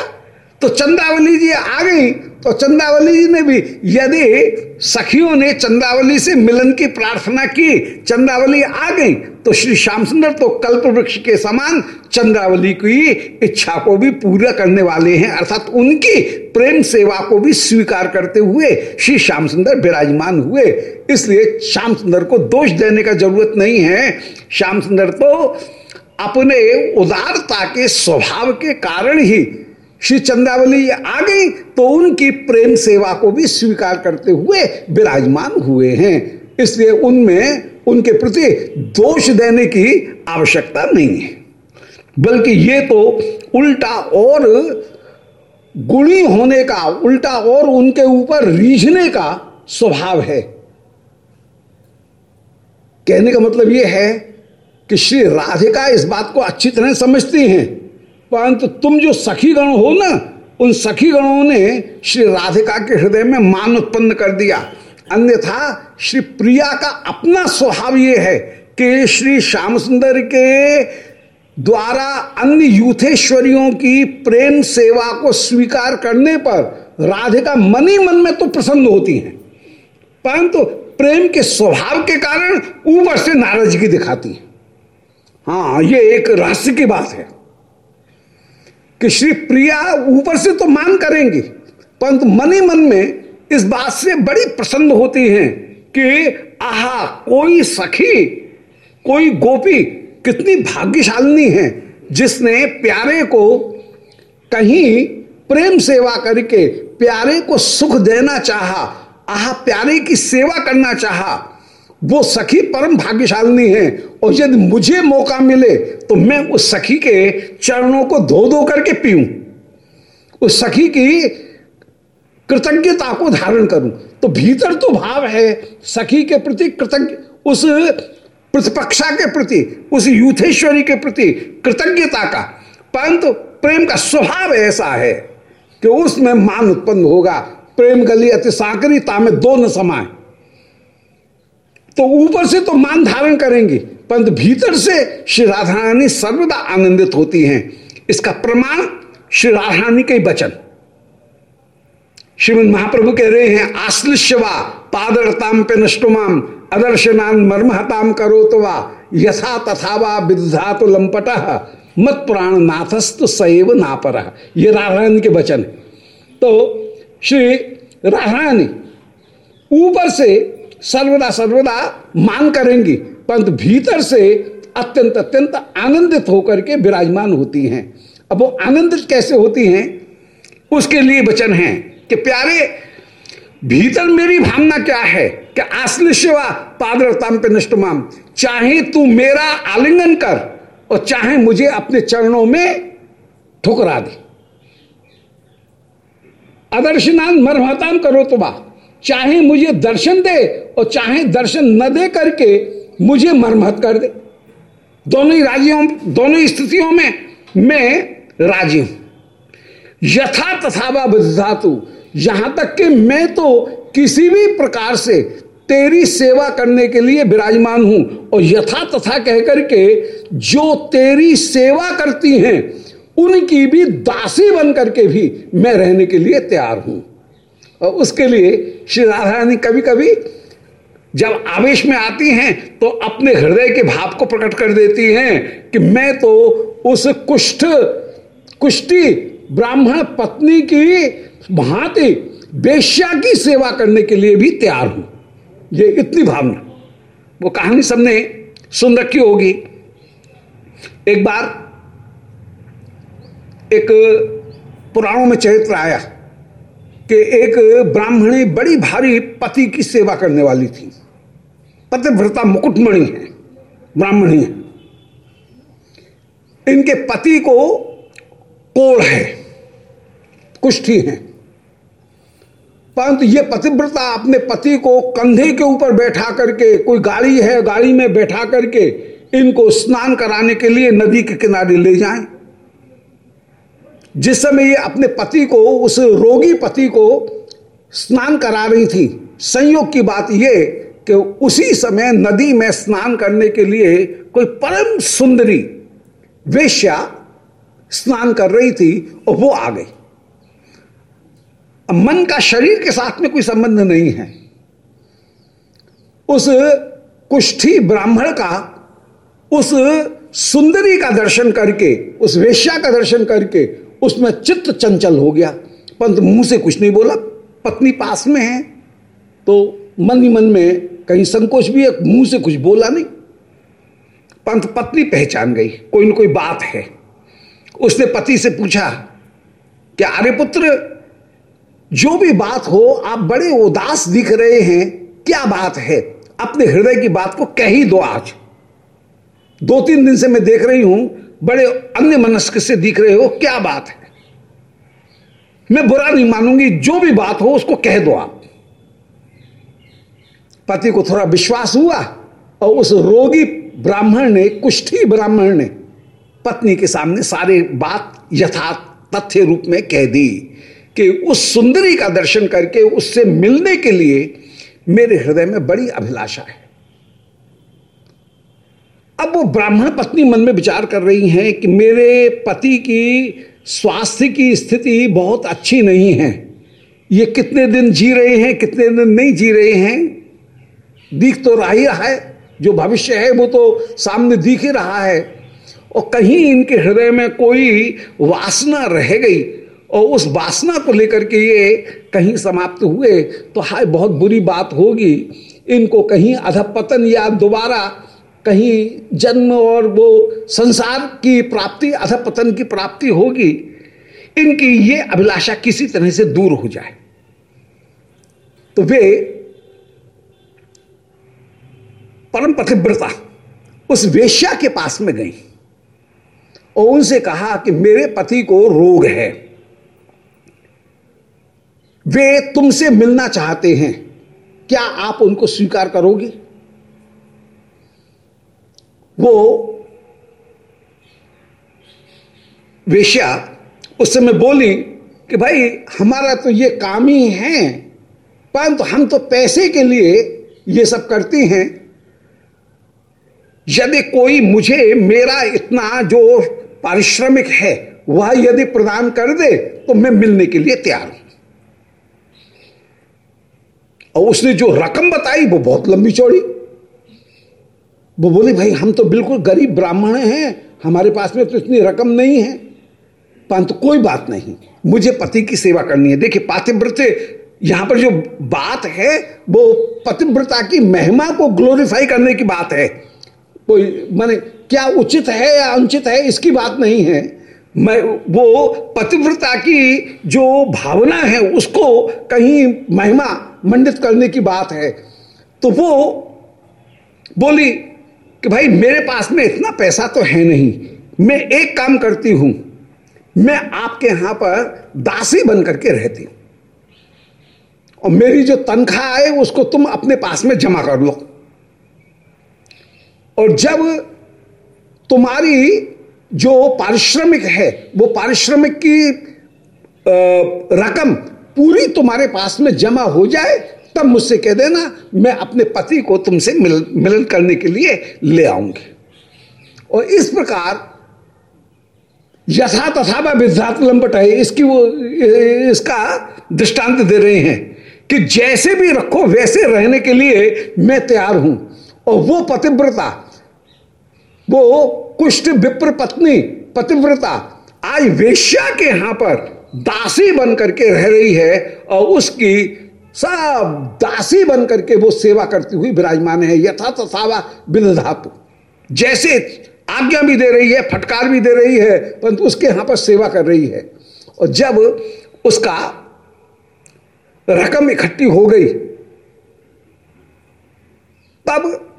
तो चंद्रावली जी आ गई। तो चंद्रावली जी ने भी यदि सखियों ने चंद्रावली से मिलन की प्रार्थना की चंद्रावली आ गई तो श्री श्याम सुंदर तो कल्प वृक्ष के समान चंद्रावली की इच्छा को भी पूरा करने वाले हैं। अर्थात उनकी प्रेम सेवा को भी स्वीकार करते हुए श्री श्याम सुंदर विराजमान हुए। इसलिए श्याम सुंदर को दोष देने का ज़रूरत नहीं है। श्याम सुंदर तो अपने उदारता के स्वभाव के कारण ही श्री चंद्रावली आ गई तो उनकी प्रेम सेवा को भी स्वीकार करते हुए विराजमान हुए हैं। इसलिए उनमें, उनके प्रति दोष देने की आवश्यकता नहीं है। बल्कि ये तो उल्टा और गुणी होने का, उल्टा और उनके ऊपर रीझने का स्वभाव है। कहने का मतलब यह है कि श्री राधिका इस बात को अच्छी तरह समझती हैं। परंतु तुम जो सखी गण हो ना, उन सखी गणों ने श्री राधिका के हृदय में मान उत्पन्न कर दिया। अन्यथा श्री प्रिया का अपना स्वभाव ये है कि श्री श्याम सुंदर के द्वारा अन्य यूथेश्वरियों की प्रेम सेवा को स्वीकार करने पर राधिका मन ही मन में तो प्रसन्न होती हैं। परंतु प्रेम के स्वभाव के कारण ऊपर से नाराज़गी दिखाती है। हाँ ये एक रहस्य की बात है। कि श्री प्रिया ऊपर से तो मान करेंगी, परंतु मन ही मन में इस बात से बड़ी प्रसन्न होती हैं कि आहा, कोई सखी, कोई गोपी कितनी भाग्यशालिनी है जिसने प्यारे को कहीं प्रेम सेवा करके प्यारे को सुख देना चाहा, आहा, प्यारे की सेवा करना चाहा। वो सखी परम भाग्यशालिनी है। और यदि मुझे मौका मिले तो मैं उस सखी के चरणों को धो धो करके पीऊं। उस सखी की कृतज्ञता को धारण करूँ। तो भीतर तो भाव है सखी के प्रति कृतज्ञ, उस प्रतिपक्षा के प्रति, उस यूथेश्वरी के प्रति कृतज्ञता का। परंतु प्रेम का स्वभाव ऐसा है कि उसमें मान उत्पन्न होगा। प्रेम गली अति साकरी तामे दो न समाए तो ऊपर से तो मान धारण करेंगे, परंतु भीतर से श्री राधा रानी सर्वदा आनंदित होती हैं। इसका प्रमाण श्री राधा रानी के वचन। श्रीमद महाप्रभु कह रहे हैं, आश्लिष्यवा पादरताम पे नष्टुमाम अदर्शनान मर्महताम करो तो वा, यथा तथा वा विधा तो लंपट, मत पुराण नाथस्त सैव नापर। ये राधारानी के वचन। तो श्री राधारानी ऊपर से सर्वदा सर्वदा मान करेंगी, परंतु भीतर से अत्यंत अत्यंत आनंदित होकर के विराजमान होती हैं। अब वो आनंदित कैसे होती हैं? उसके लिए वचन है कि प्यारे, भीतर मेरी भावना क्या है? कि आश्लिशवा पादरताम पे निष्ठमाम चाहे तू मेरा आलिंगन कर और चाहे मुझे अपने चरणों में ठुकरा दे। अदर्शनान मरमताम करो तो बा चाहे मुझे दर्शन दे और चाहे दर्शन न दे करके मुझे मरमत कर दे। दोनों ही राज्यों, दोनों स्थितियों में मैं राज़ी हूँ। यथा तथावा धातु, यहाँ तक कि मैं तो किसी भी प्रकार से तेरी सेवा करने के लिए विराजमान हूँ और यथा तथा कहकर के जो तेरी सेवा करती हैं, उनकी भी दासी बन करके भी मैं रहने के लिए तैयार हूँ। और उसके लिए श्री राधा रानी कभी कभी जब आवेश में आती हैं तो अपने हृदय के भाव को प्रकट कर देती हैं कि मैं तो उस कुष्ठ, कुष्ठी ब्राह्मण पत्नी की भांति बेश्या की सेवा करने के लिए भी तैयार हूँ। ये इतनी भावना। वो कहानी सबने सुन रखी होगी। एक बार एक पुराणों में चरित्र आया। कि एक ब्राह्मणी बड़ी भारी पति की सेवा करने वाली थी। पतिव्रता मुकुटमणि है, ब्राह्मणी है। इनके पति को कोड़ है, कुष्ठी है। परंतु ये पतिव्रता अपने पति को कंधे के ऊपर बैठा करके, कोई गाड़ी है, गाड़ी में बैठा करके इनको स्नान कराने के लिए नदी के किनारे ले जाएँ। जिस समय ये अपने पति को, उस रोगी पति को स्नान करा रही थी, संयोग की बात ये कि उसी समय नदी में स्नान करने के लिए कोई परम सुंदरी वेश्या स्नान कर रही थी और वो आ गई। मन का शरीर के साथ में कोई संबंध नहीं है। उस कुष्ठी ब्राह्मण का, उस सुंदरी का दर्शन करके, उस वेश्या का दर्शन करके उसमें चित्त चंचल हो गया। पंत मुँह से कुछ नहीं बोला, पत्नी पास में है। तो मन ही मन में कहीं संकोच भी है, मुँह से कुछ बोला नहीं। पंत पत्नी पहचान गई, कोई ना कोई बात है। उसने पति से पूछा कि आर्य पुत्र, जो भी बात हो, आप बड़े उदास दिख रहे हैं, क्या बात है? अपने हृदय की बात को कह ही दो आज। दो तीन दिन से मैं देख रही हूँ बड़े अन्य मनस्क से दिख रहे हो, क्या बात है? मैं बुरा नहीं मानूँगी, जो भी बात हो उसको कह दो आप। पति को थोड़ा विश्वास हुआ और उस रोगी ब्राह्मण ने, कुष्ठी ब्राह्मण ने पत्नी के सामने सारे बात यथार्थ तथ्य रूप में कह दी कि उस सुंदरी का दर्शन करके उससे मिलने के लिए मेरे हृदय में बड़ी अभिलाषा है। अब वो ब्राह्मण पत्नी मन में विचार कर रही हैं कि मेरे पति की स्वास्थ्य की स्थिति बहुत अच्छी नहीं है। ये कितने दिन जी रहे हैं, कितने दिन नहीं जी रहे हैं? दिख तो रहा ही रहा है, जो भविष्य है वो तो सामने दिख ही रहा है। और कहीं इनके हृदय में कोई वासना रह गई और उस वासना को लेकर के ये कहीं समाप्त हुए तो हाय, बहुत बुरी बात होगी। इनको कहीं अधपतन या दोबारा कहीं जन्म और वो संसार की प्राप्ति अथ पतन की प्राप्ति होगी, इनकी ये अभिलाषा किसी तरह से दूर हो जाए। तो वे परम पतिव्रता उस वेश्या के पास में गई और उनसे कहा कि मेरे पति को रोग है। वे तुमसे मिलना चाहते हैं, क्या आप उनको स्वीकार करोगी? वो वेश्या उस समय बोली कि भाई, हमारा तो ये काम ही है, परंतु हम तो पैसे के लिए ये सब करती हैं। यदि कोई मुझे, मेरा इतना जो पारिश्रमिक है, वह यदि प्रदान कर दे तो मैं मिलने के लिए तैयार हूँ। और उसने जो रकम बताई, वो बहुत लंबी चौड़ी। वो बोले, भाई, हम तो बिल्कुल गरीब ब्राह्मण हैं, हमारे पास में तो इतनी रकम नहीं है। परंतु कोई बात नहीं, मुझे पति की सेवा करनी है। देखिए, पातिव्रत, यहाँ पर जो बात है, वो पतिव्रता की महिमा को ग्लोरीफाई करने की बात है। कोई, माने, क्या उचित है या अनुचित है, इसकी बात नहीं है। मैं, वो पतिव्रता की जो भावना है, उसको कहीं महिमा मंडित करने की बात है। तो वो बोली कि भाई मेरे पास में इतना पैसा तो है नहीं। मैं एक काम करती हूँ। मैं आपके यहाँ पर दासी बन करके रहती हूँ। और मेरी जो तनख्वाह है, उसको तुम अपने पास में जमा कर लो। और जब तुम्हारी जो पारिश्रमिक है, वो पारिश्रमिक की रकम पूरी तुम्हारे पास में जमा हो जाए तब मुझसे कह देना, मैं अपने पति को तुमसे मिल, मिलन करने के लिए ले आऊँगी। और इस प्रकार यथा तथा व विधात लंबट है, इसकी वो, इसका दृष्टांत दे रहे हैं कि जैसे भी रखो, वैसे रहने के लिए मैं तैयार हूँ। और वो पतिव्रता, वो कुष्ठ विप्र पत्नी पतिव्रता आज वेश्या के यहाँ पर दासी बन करके रह रही है, और उसकी सब दासी बन करके वो सेवा करती हुई विराजमान है। यथा तथावा विधातु जैसे आज्ञा भी दे रही है, फटकार भी दे रही है, परंतु उसके यहाँ पर सेवा कर रही है। और जब उसका रकम इकट्ठी हो गई, तब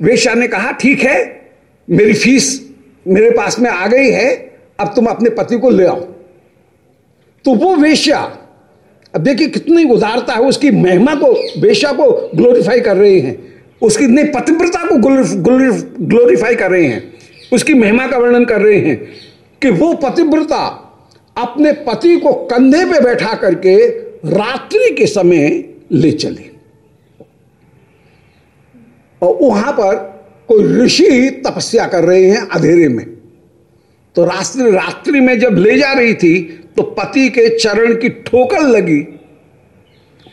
वेश्या ने कहा, ठीक है, मेरी फ़ीस मेरे पास में आ गई है, अब तुम अपने पति को ले आओ। तो वो वेश्या अब देखिए कितनी उदारता है उसकी, महिमा को बेशा को ग्लोरीफाई कर रहे हैं। उसकी इतनी पतिव्रता को ग्लोरीफाई कर रहे हैं। उसकी महिमा का वर्णन कर रहे हैं कि वो पतिव्रता अपने पति को कंधे पे बैठा करके रात्रि के समय ले चले। और वहाँ पर कोई ऋषि तपस्या कर रहे हैं, अंधेरे में। तो रात्रि रात्रि में जब ले जा रही थी तो पति के चरण की ठोकर लगी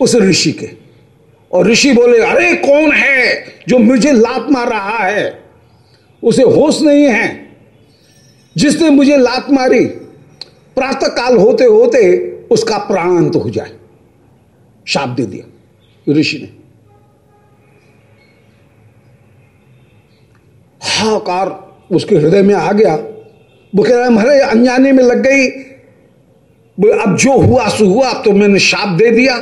उस ऋषि के। और ऋषि बोले, अरे, कौन है जो मुझे लात मार रहा है? उसे होश नहीं है। जिसने मुझे लात मारी प्रातः काल होते होते उसका प्राणांत हो जाए। शाप दे दिया ऋषि ने। हाकार उसके हृदय में आ गया। वो कह रहा है अनजाने में लग गई। अब जो हुआ, सो हुआ, अब तो मैंने शाप दे दिया।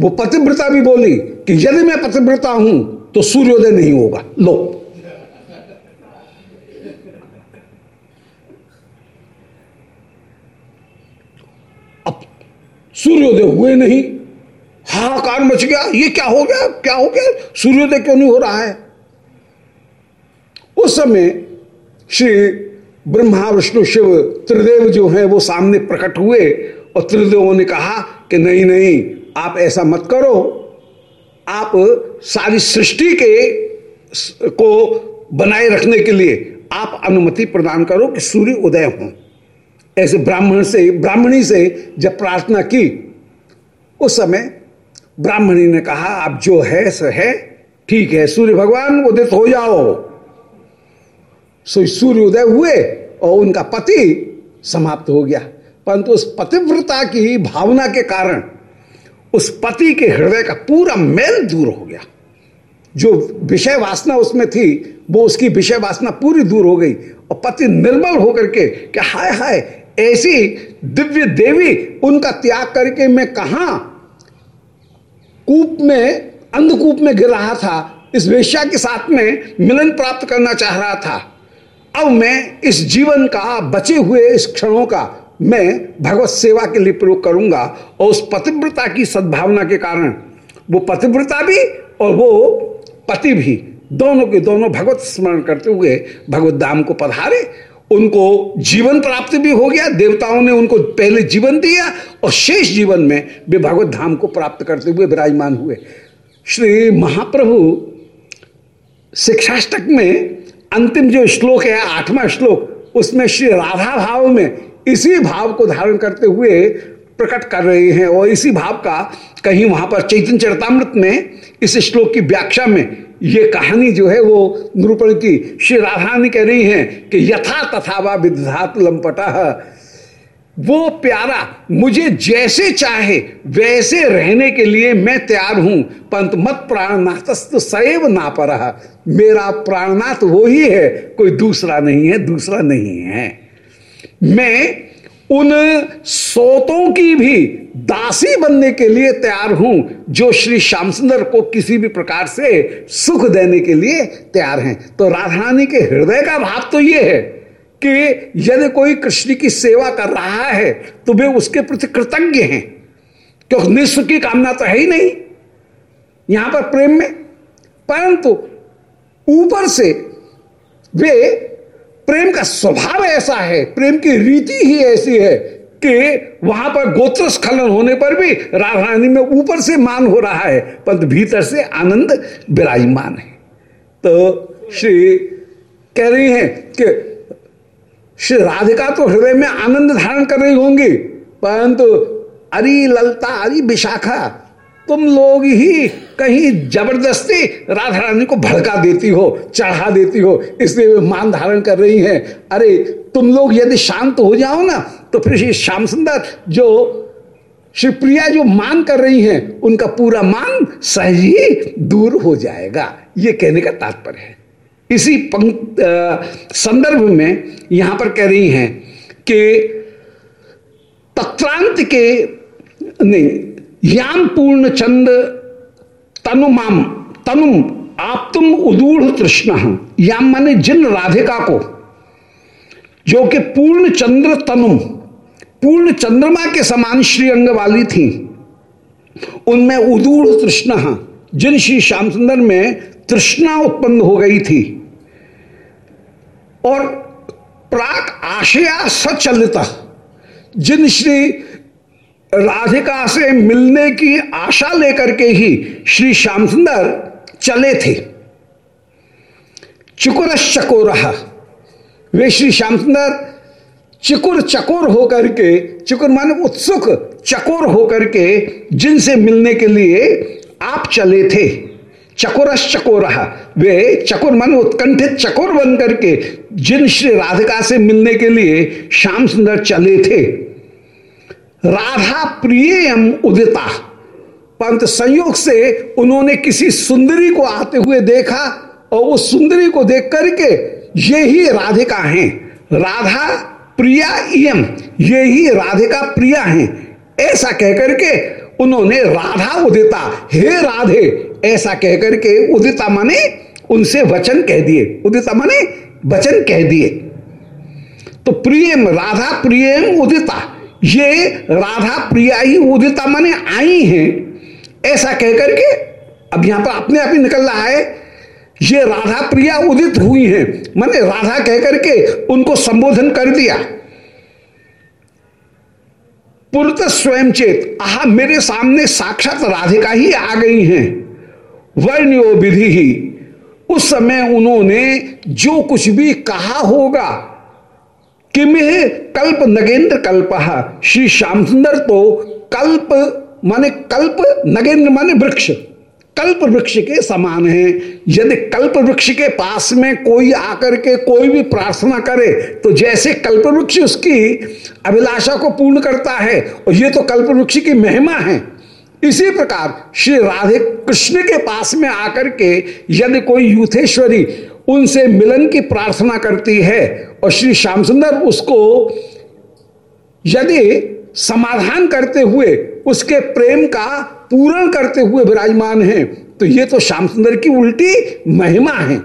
वो पतिव्रता भी बोली कि यदि मैं पतिव्रता हूँ तो सूर्योदय नहीं होगा। लो। अब सूर्योदय हुए नहीं। हाहाकार मच गया। ये क्या हो गया? क्या हो गया? सूर्योदय क्यों नहीं हो रहा है? उस समय श्री ब्रह्मा, विष्णु, शिव, त्रिदेव जो हैं, वो सामने प्रकट हुए और त्रिदेवों ने कहा कि नहीं नहीं, आप ऐसा मत करो। आप सारी सृष्टि के को बनाए रखने के लिए आप अनुमति प्रदान करो कि सूर्य उदय हो। ऐसे ब्राह्मण से, ब्राह्मणी से जब प्रार्थना की, उस समय ब्राह्मणी ने कहा, आप जो है, सो है, ठीक है, सूर्य भगवान उदित हो जाओ। सो सूर्य उदय हुए और उनका पति समाप्त हो गया। परंतु उस पतिव्रता की भावना के कारण उस पति के हृदय का पूरा मेल दूर हो गया। जो विषय वासना उसमें थी, वो उसकी विषय वासना पूरी दूर हो गई और पति निर्मल होकर के हाय हाय, ऐसी दिव्य देवी उनका त्याग करके मैं कहा कूप में, अंधकूप में गिर रहा था, इस वेश्या के साथ में मिलन प्राप्त करना चाह रहा था। अब मैं इस जीवन का, बचे हुए इस क्षणों का, मैं भगवत सेवा के लिए प्रयोग करूँगा और उस पतिव्रता की सद्भावना के कारण, वो पतिव्रता भी और वो पति भी, दोनों के दोनों भगवत स्मरण करते हुए भगवत धाम को पधारे, उनको जीवन प्राप्त भी हो गया, देवताओं ने उनको पहले जीवन दिया और शेष जीवन में वे भगवत धाम को प्राप्त करते हुए विराजमान हुए। श्री महाप्रभु शिक्षाष्टक में अंतिम जो श्लोक है, आठवां श्लोक, उसमें श्री राधा भाव में इसी भाव को धारण करते हुए प्रकट कर रहे हैं और इसी भाव का कहीं वहाँ पर चैतन्य चरतामृत में, इस श्लोक की व्याख्या में ये कहानी जो है, वो निरूपण की श्री राधा ने कह रही हैं कि यथा तथा वा विधात लंपटा। वो प्यारा मुझे जैसे चाहे, वैसे रहने के लिए मैं तैयार हूँ। पंत मत प्राणनाथ सैव ना पर मेरा प्राणनाथ वो ही है, कोई दूसरा नहीं है, दूसरा नहीं है। मैं उन सोतों की भी दासी बनने के लिए तैयार हूँ, जो श्री श्याम सुंदर को किसी भी प्रकार से सुख देने के लिए तैयार हैं। तो राधारानी के हृदय का भाव तो ये है कि यदि कोई कृष्ण की सेवा कर रहा है तो वे उसके प्रति कृतज्ञ हैं। क्योंकि निस्व की कामना तो है ही नहीं, यहाँ पर प्रेम में। परंतु ऊपर से वे प्रेम का स्वभाव ऐसा है, प्रेम की रीति ही ऐसी है कि वहाँ पर गोत्र स्खलन होने पर भी राधारानी में ऊपर से मान हो रहा है, परंतु भीतर से आनंद विराजमान है। तो श्री कह रही हैं कि श्री राधिका तो हृदय में आनंद धारण कर रही होंगी, परंतु अरी ललता, अरी विशाखा, तुम लोग ही कहीं ज़बरदस्ती राधा रानी को भड़का देती हो, चढ़ा देती हो, इसलिए वे मान धारण कर रही हैं। अरे, तुम लोग यदि शांत हो जाओ ना तो फिर श्री श्याम सुंदर जो श्री प्रिया जो मान कर रही हैं, उनका पूरा मान सहज ही दूर हो जाएगा। ये कहने का तात्पर्य है। इसी संदर्भ में यहाँ पर कह रही हैं कि तत्रांत के, नहीं याम पूर्ण चंद तनुमाम, तनुम आप तुम उदूढ़ तृष्ण, याम माने जिन राधिका को, जो कि पूर्ण चंद्र तनुम, पूर्ण चंद्रमा के समान श्री अंग वाली थी, उनमें उदूढ़ तृष्णा, जिन श्री श्याम सुंदर में तृष्णा उत्पन्न हो गई थी और प्राक आशया सचलता। जिन श्री राधिका से मिलने की आशा लेकर के ही श्री श्याम सुंदर चले थे। चुकुर चकोर वे श्री श्याम सुंदर चिकुर चकोर होकर के, चिकुर माने उत्सुक चकोर होकर के जिनसे मिलने के लिए आप चले थे। चकोरस चकोर वे चकुर मन उत्कंठित चकोर बन करके जिन श्री राधिका से मिलने के लिए श्याम सुंदर चले थे। राधा प्रियम उदिता। पंत संयोग से उन्होंने किसी सुंदरी को आते हुए देखा और उस सुंदरी को देख करके ये ही राधिका हैं। राधा प्रिया इम ये ही राधिका प्रिया हैं। ऐसा कहकर के उन्होंने राधा उदिता, हे राधे ऐसा कहकर के उदिता माने उनसे वचन कह दिए। उदिता माने वचन कह दिए। तो प्रियम, राधा प्रियम, उदिता, ये राधा प्रिया ही उदिता माने आई हैं। ऐसा कहकर के अब यहाँ पर अपने आप ही निकल रहा है, ये राधा प्रिया उदित हुई हैं। माने राधा कहकर के उनको संबोधन कर दिया। पुरत स्वयं चेत, आह मेरे सामने साक्षात राधिका ही आ गई हैं। वर्ण्यो विधि ही। उस समय उन्होंने जो कुछ भी कहा होगा, किमेह कल्प नगेंद्र कल्प, श्री श्याम सुंदर तो कल्प माने कल्प नगेंद्र माने वृक्ष। कल्प वृक्ष के समान है। यदि कल्प वृक्ष के पास में कोई आकर के कोई भी प्रार्थना करे तो जैसे कल्प वृक्ष उसकी अभिलाषा को पूर्ण करता है, और ये तो कल्प वृक्ष की महिमा है। इसी प्रकार श्री राधे कृष्ण के पास में आकर के यदि कोई यूथेश्वरी उनसे मिलन की प्रार्थना करती है और श्री श्याम सुंदर उसको यदि समाधान करते हुए उसके प्रेम का पूर्ण करते हुए विराजमान हैं तो ये तो श्याम सुंदर की उल्टी महिमा है।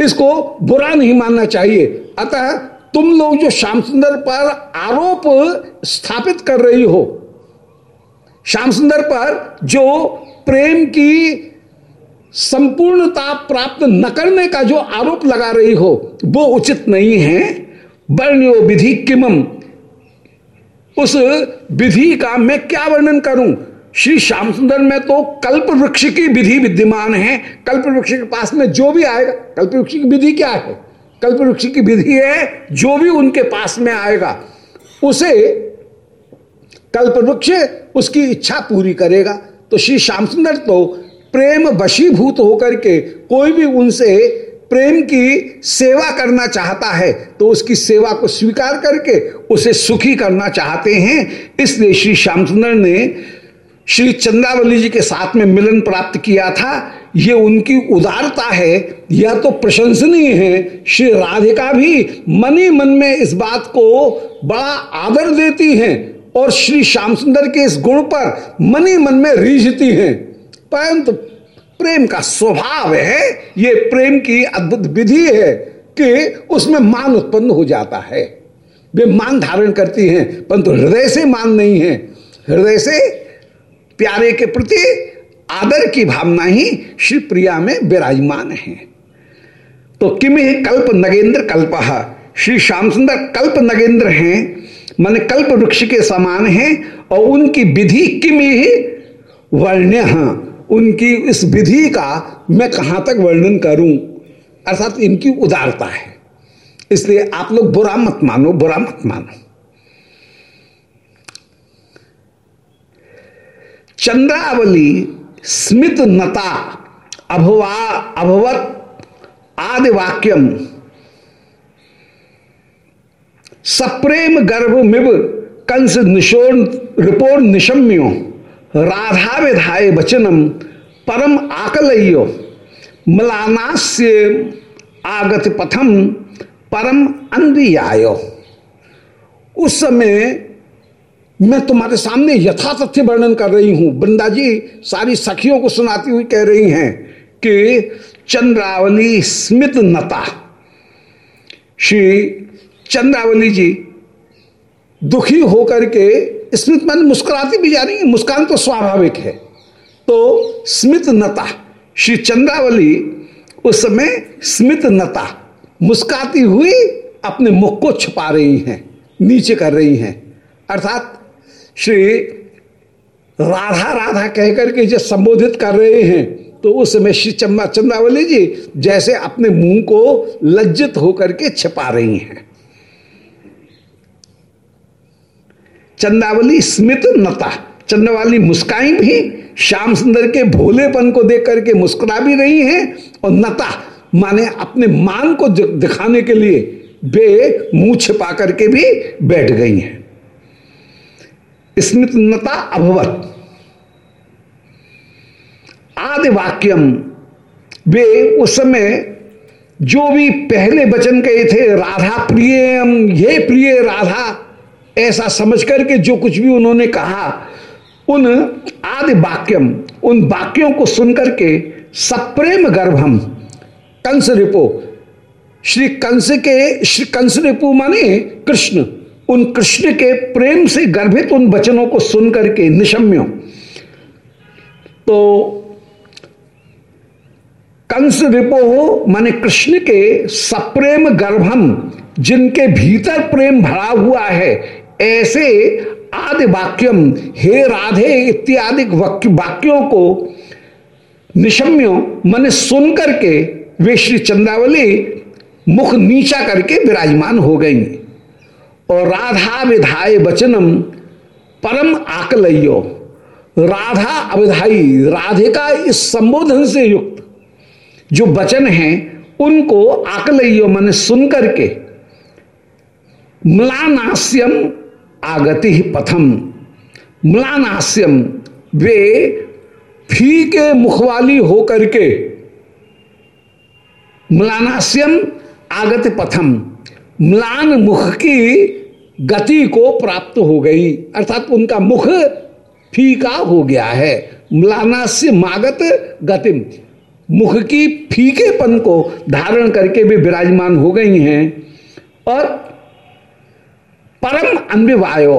इसको बुरा नहीं मानना चाहिए। अतः तुम लोग जो श्याम सुंदर पर आरोप स्थापित कर रही हो श्याम सुंदर पर जो प्रेम की संपूर्णता प्राप्त न करने का जो आरोप लगा रही हो, वो उचित नहीं है। वर्ण्यो विधि किमम। उस विधि का मैं क्या वर्णन करूँ? श्री श्याम सुंदर, में तो कल्प वृक्ष की विधि विद्यमान है। कल्प वृक्ष के पास में जो भी आएगा कल्प वृक्ष की विधि क्या है? कल्प वृक्ष की विधि है, जो भी उनके पास में आएगा, उसे कल्प वृक्ष उसकी इच्छा पूरी करेगा। तो श्री श्याम सुंदर तो प्रेम वशीभूत होकर के कोई भी उनसे प्रेम की सेवा करना चाहता है तो उसकी सेवा को स्वीकार करके उसे सुखी करना चाहते हैं। इसलिए श्री श्याम सुंदर ने श्री चंद्रावली जी के साथ में मिलन प्राप्त किया था। ये उनकी उदारता है, यह तो प्रशंसनीय है। श्री राधिका भी मनी मन में इस बात को बड़ा आदर देती हैं। और श्री श्याम सुंदर के इस गुण पर मनी मन में रीझती हैं। परंतु प्रेम का स्वभाव है, ये प्रेम की अद्भुत विधि है कि उसमें मान उत्पन्न हो जाता है। वे मान धारण करती हैं, परंतु हृदय से मान नहीं है। हृदय से प्यारे के प्रति आदर की भावना ही श्री प्रिया में विराजमान है। तो किम कल्प नगेंद्र कल्प, श्री श्याम सुंदर कल्प नगेंद्र हैं मान कल्प वृक्ष के समान हैं और उनकी विधि किम ही वर्ण्य उनकी इस विधि का मैं कहाँ तक वर्णन करूँ? अर्थात इनकी उदारता है। इसलिए आप लोग बुरा मत मानो, बुरा मत मानो। चंद्रावली, स्मित नता, अभवा, अभवत आदि वाक्यम सप्रेम गर्भ मिव कंस निशोर रिपोर्ट निशम्यो, राधा विधाय वचनम परम आकलयो। मलानास्य आगत पथम परम अन्वियायो उस समय मैं तुम्हारे सामने यथा तथ्य वर्णन कर रही हूँ। वृंदा जी सारी सखियों को सुनाती हुई कह रही हैं कि चंद्रावली स्मित नता। श्री चंद्रावली जी, दुखी होकर के स्मित मन मुस्कुराती भी जा रही है, मुस्कान तो स्वाभाविक है। तो स्मित नता, श्री चंद्रावली उस समय स्मित नता, मुस्काती हुई अपने मुख को छुपा रही हैं, नीचे कर रही हैं। अर्थात श्री राधा राधा कहकर के जो संबोधित कर रहे हैं तो उस समय श्री चंबा चंद्रावली जी जैसे अपने मुँह को लज्जित होकर के छिपा रही हैं। चंद्रावली स्मित नता। चंद्रवाली मुस्काई भी, श्याम सुंदर के भोलेपन को देख करके मुस्कुरा भी रही हैं, और नता माने अपने मान को दिखाने के लिए वे मुँह छिपा करके भी बैठ गई हैं। स्मृतनता अभवत। आदि वाक्यम वे उस समय जो भी पहले वचन कहे थे, राधा प्रियम ये प्रिय राधा ऐसा समझ करके जो कुछ भी उन्होंने कहा, उन आदि वाक्यम, उन वाक्यों को सुनकर के सप्रेम गर्भम कंस रिपो श्री कंस के, श्री कंस रिपु माने कृष्ण, उन कृष्ण के प्रेम से गर्भित उन वचनों को सुनकर के निशम्यो। तो कंस रिपो माने कृष्ण के सप्रेम गर्भम, जिनके भीतर प्रेम भरा हुआ है ऐसे आदि वाक्यम, हे राधे इत्यादि वाक्यों को निशम्यो मन सुन करके वे श्री चंद्रावली मुख नीचा करके विराजमान हो गई। और राधा विधाय वचनम परम आकलयो राधा अविधाई राधे का इस संबोधन से युक्त जो वचन हैं, उनको आकलयो मन सुन करके म्लानास्यम आगति ही पथम। म्लानास्यम। वे फ़ी के मुखवाली होकर के। म्लानास्यम आगति पथम। म्लान मुख की गति को प्राप्त हो गई। अर्थात उनका मुख फीका हो गया है। मलाना मागत गतिम। मुख की फीकेपन को धारण करके भी विराजमान हो गई हैं। और परम अनविवायो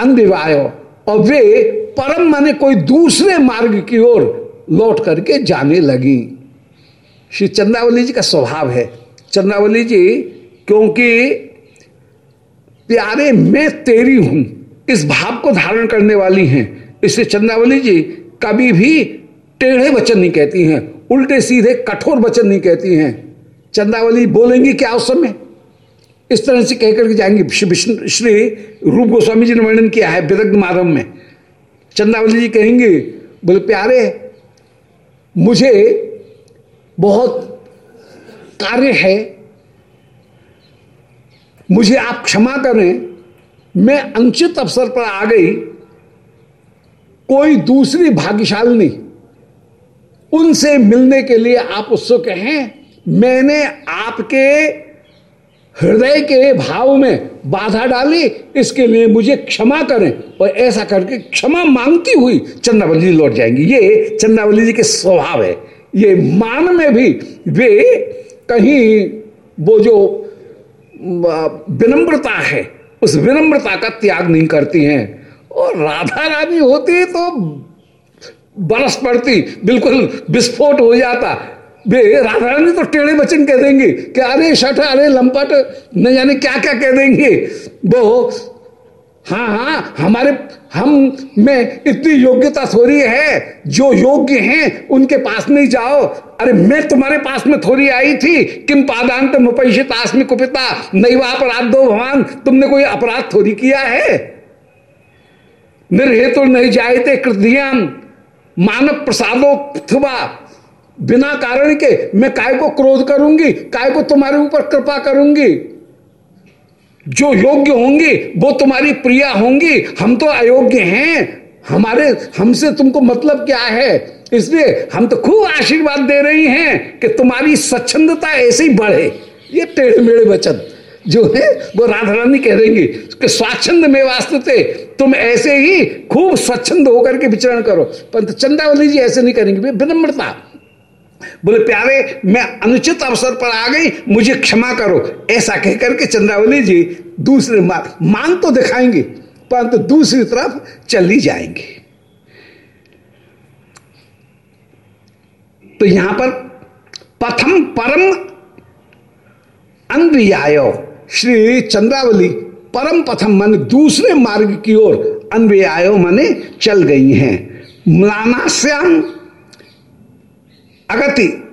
अनविवायो और वे परम माने कोई दूसरे मार्ग की ओर लौट करके जाने लगी। श्री चंद्रावली जी का स्वभाव है। चंद्रावली जी, क्योंकि प्यारे मैं तेरी हूँ, इस भाव को धारण करने वाली हैं। इससे चंद्रावली जी कभी भी टेढ़े वचन नहीं कहती हैं, उल्टे सीधे कठोर वचन नहीं कहती हैं। चंद्रावली बोलेंगी क्या उस समय? इस तरह से कहकर के जाएँगे। श्री रूप गोस्वामी जी ने वर्णन किया है विदग्ध माधव में। चंद्रावली जी कहेंगे, बोले, प्यारे, मुझे बहुत कार्य है। मुझे आप क्षमा करें। मैं अनुचित अवसर पर आ गई। कोई दूसरी भाग्यशाली उनसे मिलने के लिए आप उत्सुक हैं। मैंने आपके हृदय के भाव में बाधा डाली, इसके लिए मुझे क्षमा करें। और ऐसा करके क्षमा मांगती हुई चंद्रावली जी लौट जाएँगी। ये चंद्रावली जी के स्वभाव है। ये मान में भी वे कहीं वो जो विनम्रता है, उस विनम्रता का त्याग नहीं करती हैं। और राधा रानी होती तो बरस पड़ती, बिल्कुल विस्फोट हो जाता। वे राधा रानी तो टेढ़े वचन कह देंगे कि अरे शठ, अरे लंपट, न जाने क्या क्या कह देंगे। वो हाँ हाँ हमारे हम में इतनी योग्यता थोड़ी है, जो योग्य हैं, उनके पास नहीं जाओ। अरे मैं तुम्हारे पास में थोड़ी आई थी, किम पादांत मुपैशित आसमी कुपिता नहीं वह अपराध दो भगवान तुमने कोई अपराध थोड़ी किया है? निर्हेतु नहीं जाए थे कृतियाम मानव प्रसादो बिना कारण के मैं काय को क्रोध करूँगी, काय को तुम्हारे ऊपर कृपा करूँगी? जो योग्य होंगी, वो तुम्हारी प्रिया होंगी। हम तो अयोग्य हैं। हमारे, हमसे तुमको मतलब क्या है? इसलिए हम तो खूब आशीर्वाद दे रही हैं कि तुम्हारी स्वच्छंदता ऐसे ही बढ़े। ये टेढ़े मेढ़े वचन जो है, वो राधा रानी कह देंगी कि स्वाच्छंद में वास्तव तुम ऐसे ही खूब स्वच्छंद होकर के विचरण करो। परंतु चंदावली जी ऐसे नहीं करेंगे विनम्रता बोले, प्यारे, मैं अनुचित अवसर पर आ गई, मुझे क्षमा करो। ऐसा कहकर के चंद्रावली जी दूसरे मान तो दिखाएँगे, परंतु तो दूसरी तरफ़ चली जाएँगे। तो यहाँ पर प्रथम परम अन्वयाय, श्री चंद्रावली परम प्रथम मन दूसरे मार्ग की ओर अन्वयायो माने चल गई हैं। म्लानाश्याम अगति।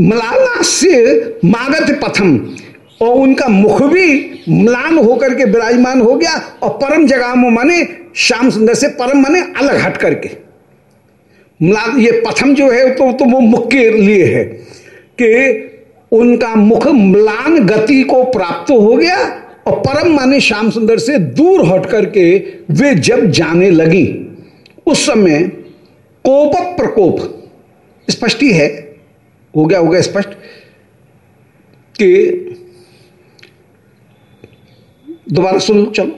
मलाना से मागत पथम। और उनका मुख भी म्लान होकर के विराजमान हो गया और परम जगह माने श्याम सुंदर से परम माने अलग हट करके। म्लान ये पथम जो है तो, तो वो मुख के लिए है कि उनका मुख म्लान गति को प्राप्त हो गया और परम माने श्याम सुंदर से दूर हट करके वे जब जाने लगी। उस समय कोप प्रकोप स्पष्ट ही है। हो गया हो गया स्पष्ट कि दोबारा सुन लो चलो।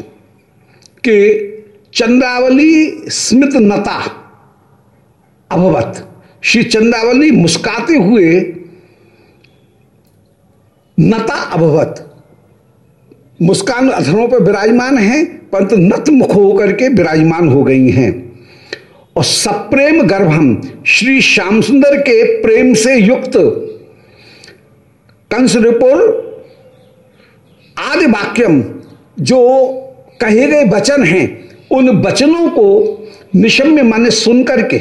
कि चंद्रावली स्मित नता, अभवत। श्री चंद्रावली मुस्काते हुए नता, अभवत। मुस्कान अधरों पर विराजमान है, परंतु नत मुख होकर के विराजमान हो गई हैं। और सप्रेम गर्भम, श्री श्याम सुंदर के प्रेम से युक्त कंस रिपुर आदि वाक्यम जो कहे गए वचन हैं, उन वचनों को निशम्य माने सुन करके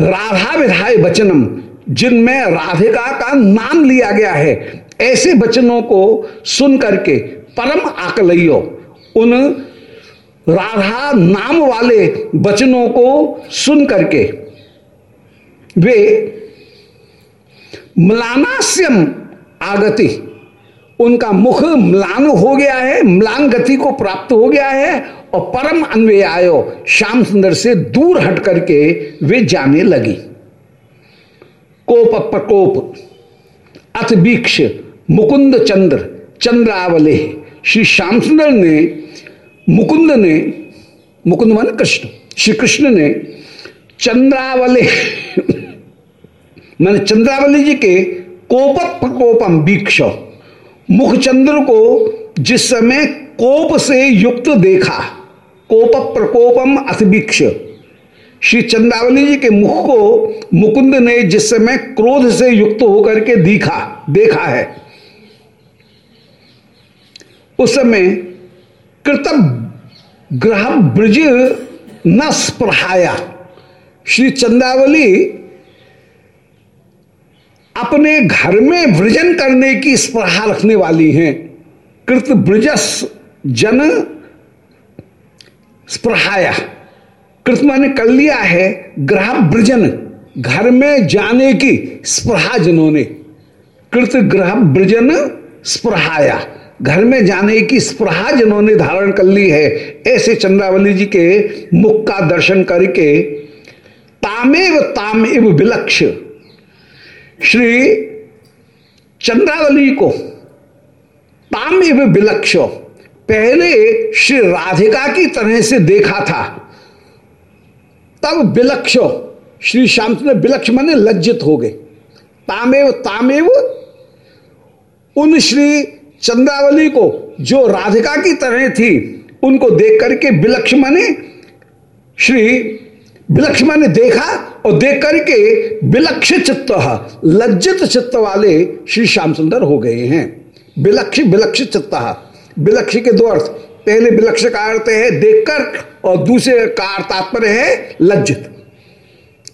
राधा विधाय वचनम, जिनमें राधिका का नाम लिया गया है, ऐसे वचनों को सुन करके परम आकलयो, उन राधा नाम वाले वचनों को सुन करके वे म्लानास्यम आगति, उनका मुख म्लान हो गया है, म्लान गति को प्राप्त हो गया है, और परम अन्वय आयो श्याम सुंदर से दूर हट करके वे जाने लगी। कोप प्रकोप, अथ वीक्ष मुकुंद चंद्र, चंद्रावले। श्री श्याम सुंदर ने मुकुंद ने मुकुंद मान कृष्ण। श्री कृष्ण ने चंद्रावली, मैंने चंद्रावली जी के कोपत प्रकोपम वीक्ष। मुखचंद्र को जिस समय कोप से युक्त देखा, कोप प्रकोपम अतिवीक्ष। श्री चंद्रावली जी के मुख को मुकुंद ने जिस समय क्रोध से युक्त होकर के दिखा, देखा है। उस समय कृतम ग्रह ब्रज न स्प्रहाया। श्री चंद्रावली अपने घर में वृजन करने की स्प्रहा रखने वाली हैं। कृत ब्रजस जन स्प्रहाया। कृत माने कर लिया है ग्रह ब्रजन घर में जाने की स्प्रहा जिन्होंने कृत ग्रह ब्रजन स्प्रहाया। घर में जाने की स्प्रहा जिन्होंने धारण कर ली है, ऐसे चंद्रावली जी के मुख का दर्शन करके तामेव तामेव विलक्ष। श्री चंद्रावली को ताम इव विलक्ष, पहले श्री राधिका की तरह से देखा था। तब विलक्ष, श्री श्याम ने विलक्ष माने लज्जित हो गए। तामेव तामेव, उन श्री चंद्रावली को, जो राधिका की तरह थी, उनको देख करके विलक्ष माने श्री विलक्षमा ने देखा और देख करके विलक्ष चित्त, लज्जित चित्त वाले श्री श्याम सुंदर हो गए हैं। विलक्ष विलक्ष चित्त। विलक्ष के दो अर्थ। पहले विलक्ष का अर्थ है देखकर और दूसरे का अर्थ तात्पर्य है लज्जित।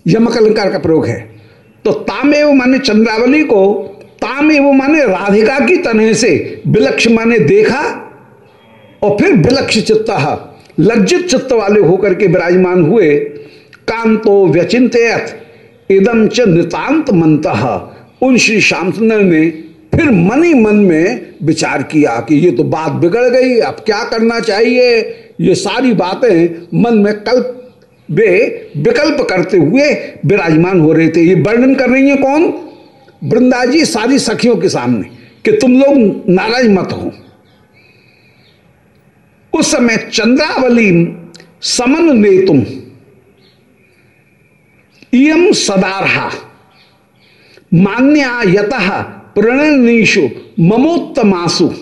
यमक अलंकार का प्रयोग है। तो तामेव माने चंद्रावली को तामेव माने राधिका की तरह से विलक्ष माने देखा और फिर विलक्ष चित्त लज्जित चित्त वाले होकर के विराजमान हुए। कांतो व्यचिंत इदम च नितांत मंत। उन श्री श्याम सुंदर ने फिर मन ही मन में विचार किया कि ये तो बात बिगड़ गई, अब क्या करना चाहिए? ये सारी बातें मन में कल्प वे विकल्प करते हुए विराजमान हो रहे थे। ये वर्णन कर रही है कौन? वृंदा जी सारी सखियों के सामने कि तुम लोग नाराज़ मत हो। उस समय चंद्रावली समन ने तुम। इम सदारहा। मान्या यत प्रणनीषु ममोत्तमासु।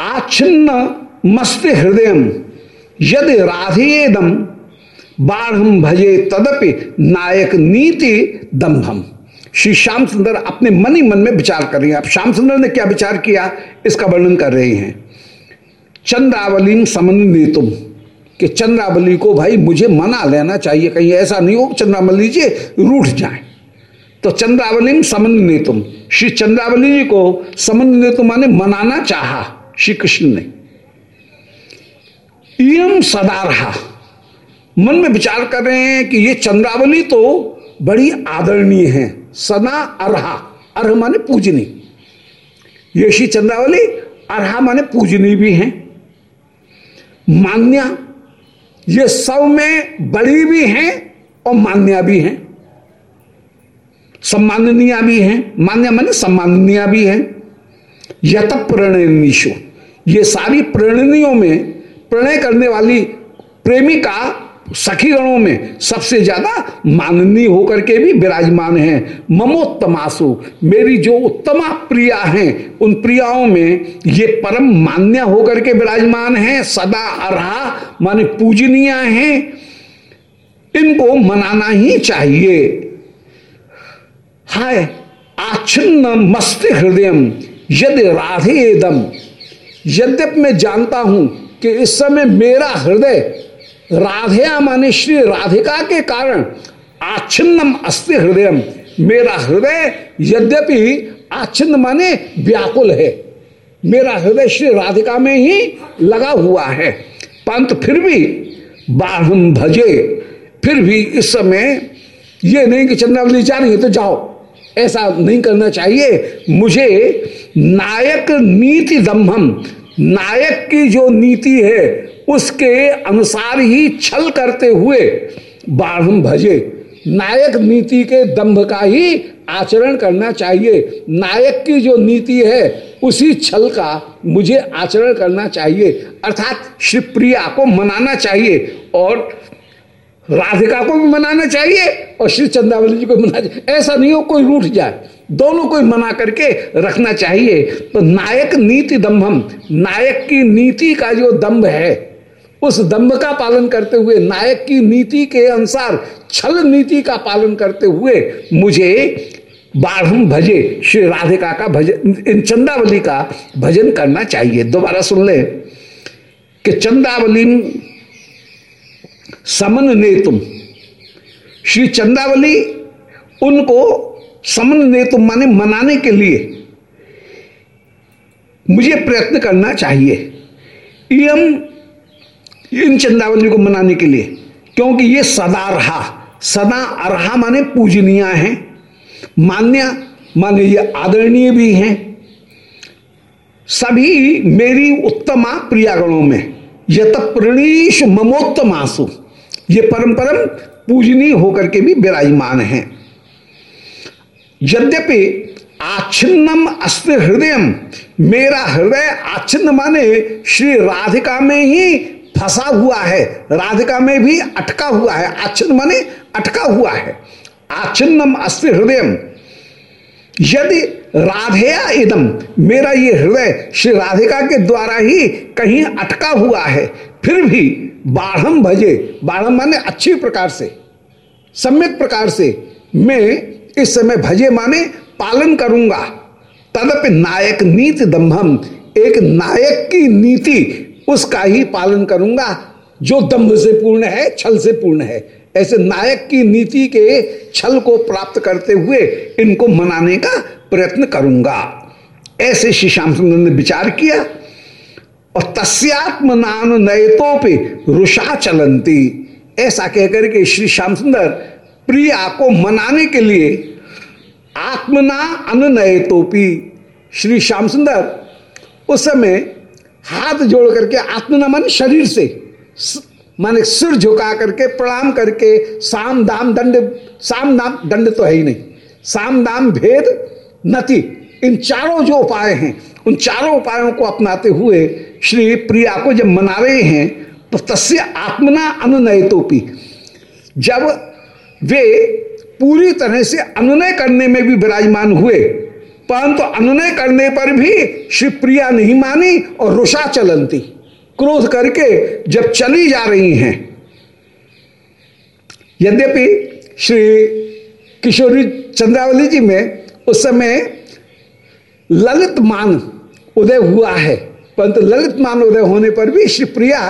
आच्छिन्न मस्त हृदय। यदि राधेदम बाढ़ भजे तदपि नायक नीति दम्भम। श्री श्याम सुंदर अपने मन ही मन में विचार कर रहे हैं। अब श्याम सुंदर ने क्या विचार किया? इसका वर्णन कर रहे हैं। चंद्रावली समन तुम कि चंद्रावली को भाई मुझे मना लेना चाहिए, कहीं ऐसा नहीं हो, चंद्रावली जी रूठ जाए। तो चंद्रावली समन ने तुम श्री चंद्रावली जी को समन ने तुम माने मनाना चाहा श्री कृष्ण ने। इम सदा रहा। मन में विचार कर रहे हैं कि ये चंद्रावली तो बड़ी आदरणीय है। सना अरहा। अर्ह माने पूजनी। ये श्री चंद्रावली, अरहा माने पूजनी भी हैं। मान्या, ये सब में बड़ी भी हैं और मान्या भी हैं। सम्माननीय भी हैं। मान्या माने सम्माननीय भी हैं। यत प्रणयनीशु ये सारी प्रणनियों में प्रणय करने वाली प्रेमिका सखी गणों में सबसे ज़्यादा माननीय होकर के भी विराजमान हैं। ममोत्तमासु, मेरी जो उत्तमा प्रिया हैं, उन प्रियाओं में ये परम मान्य होकर के विराजमान हैं, सदा अरहा, माने पूजनीय हैं। इनको मनाना ही चाहिए। हाय, आच्छिन्न मस्त हृदय यदि राधे दम यद्यप मैं जानता हूँ कि इस समय मेरा हृदय राधेया माने श्री राधिका के कारण आच्छिन्नम अस्ति हृदय मेरा हृदय यद्यपि आच्छिन्न माने व्याकुल है। मेरा हृदय श्री राधिका में ही लगा हुआ है। पंत फिर भी बाढ़ भजे, फिर भी इस समय ये नहीं कि चंद्रावली जा रही है तो जाओ। ऐसा नहीं करना चाहिए। मुझे नायक नीति दम्भम, नायक की जो नीति है उसके अनुसार ही छल करते हुए बाढ़ भजे। नायक नीति के दंभ का ही आचरण करना चाहिए। नायक की जो नीति है, उसी छल का मुझे आचरण करना चाहिए। अर्थात श्री प्रिया को मनाना चाहिए और राधिका को भी मनाना चाहिए और श्री चंद्रावली जी को मना चाहिए। ऐसा नहीं हो कोई रूठ जाए। दोनों को मना करके रखना चाहिए। तो नायक नीति दम्भम नायक की नीति का जो दम्भ है उस दम्भ का पालन करते हुए, नायक की नीति के अनुसार, छल नीति का पालन करते हुए, मुझे बाढ़ भजे, श्री राधिका का भजन इन चंदावली का भजन करना चाहिए। दोबारा सुन ले कि चंदावली समन ने तुम। श्री चंदावली उनको समन ने तुम, माने मनाने के लिए मुझे प्रयत्न करना चाहिए। यम इन चंदावली को मनाने के लिए। क्योंकि ये सदा रहा। सदा अरहा माने पूजनीय है। मान्य माने ये आदरणीय भी हैं। सभी मेरी उत्तमा प्रियागणों में यत प्रणीश ममोत्तमासु। ये परम परम पूजनीय होकर के भी विराजमान है। यद्यपि आच्छिन्नम अस्त्र हृदय मेरा हृदय आच्छिन्न माने श्री राधिका में ही फंसा हुआ है। राधिका में भी अटका हुआ है। आच्छिन्न माने अटका हुआ है। आच्छिन्नम अस्त्र हृदय यदि राधेया इदम मेरा ये हृदय श्री राधिका के द्वारा ही कहीं अटका हुआ है, फिर भी बाढ़ भजे बाढ़ माने अच्छी प्रकार से, सम्यक प्रकार से मैं इस समय भजे माने पालन करूँगा। तदप नायक नीति दम्भम, एक नायक की नीति उसका ही पालन करूँगा, जो दम्भ से पूर्ण है, छल से पूर्ण है। ऐसे नायक की नीति के छल को प्राप्त करते हुए इनको मनाने का प्रयत्न करूँगा। ऐसे श्री श्याम सुंदर ने विचार किया, और तस्यात्मनान नयतोपि रुषा चलंती। ऐसा कहकर के श्री श्याम सुंदर प्रिया को मनाने के लिए आत्मना अननयतोपि श्री श्याम सुंदर, उस समय हाथ जोड़ करके आत्मना मन शरीर से, माने सिर झुका करके, प्रणाम करके, साम दाम दंड, साम दाम दंड तो है ही नहीं। साम दाम भेद नति, इन चारों जो उपाय हैं, उन चारों उपायों को अपनाते हुए श्री प्रिया को जब मना रहे हैं तो तस्य आत्मना अनुनयतोपी। जब वे पूरी तरह से अनुनय करने में भी विराजमान हुए परंतु तो अनुनय करने पर भी श्री प्रिया नहीं मानी और रुषा चलंती। क्रोध करके जब चली जा रही हैं। यद्यपि श्री किशोरी चंद्रावली जी में उस समय ललित मान उदय हुआ है, परंतु ललित मान उदय होने पर भी श्री प्रिया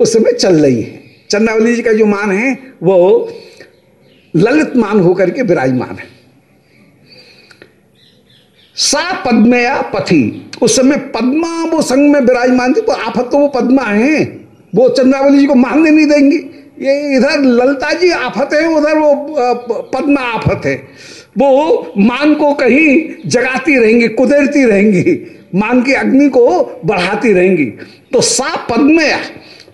उस समय चल रही है। चंद्रावली जी का जो मान है, वो ललित मान होकर के विराजमान है। सा पद्मया पथी। उस समय पद्मा वो संग में विराजमान थी आफत तो वो पद्मा है। वो चंद्रावली जी को मानने नहीं देंगी। ये इधर ललता जी आफत है, उधर वो पद्मा आफत है। वो मान को कहीं जगाती रहेंगी, कुदेरती रहेंगी। मान की अग्नि को बढ़ाती रहेंगी। तो सा पद्मया,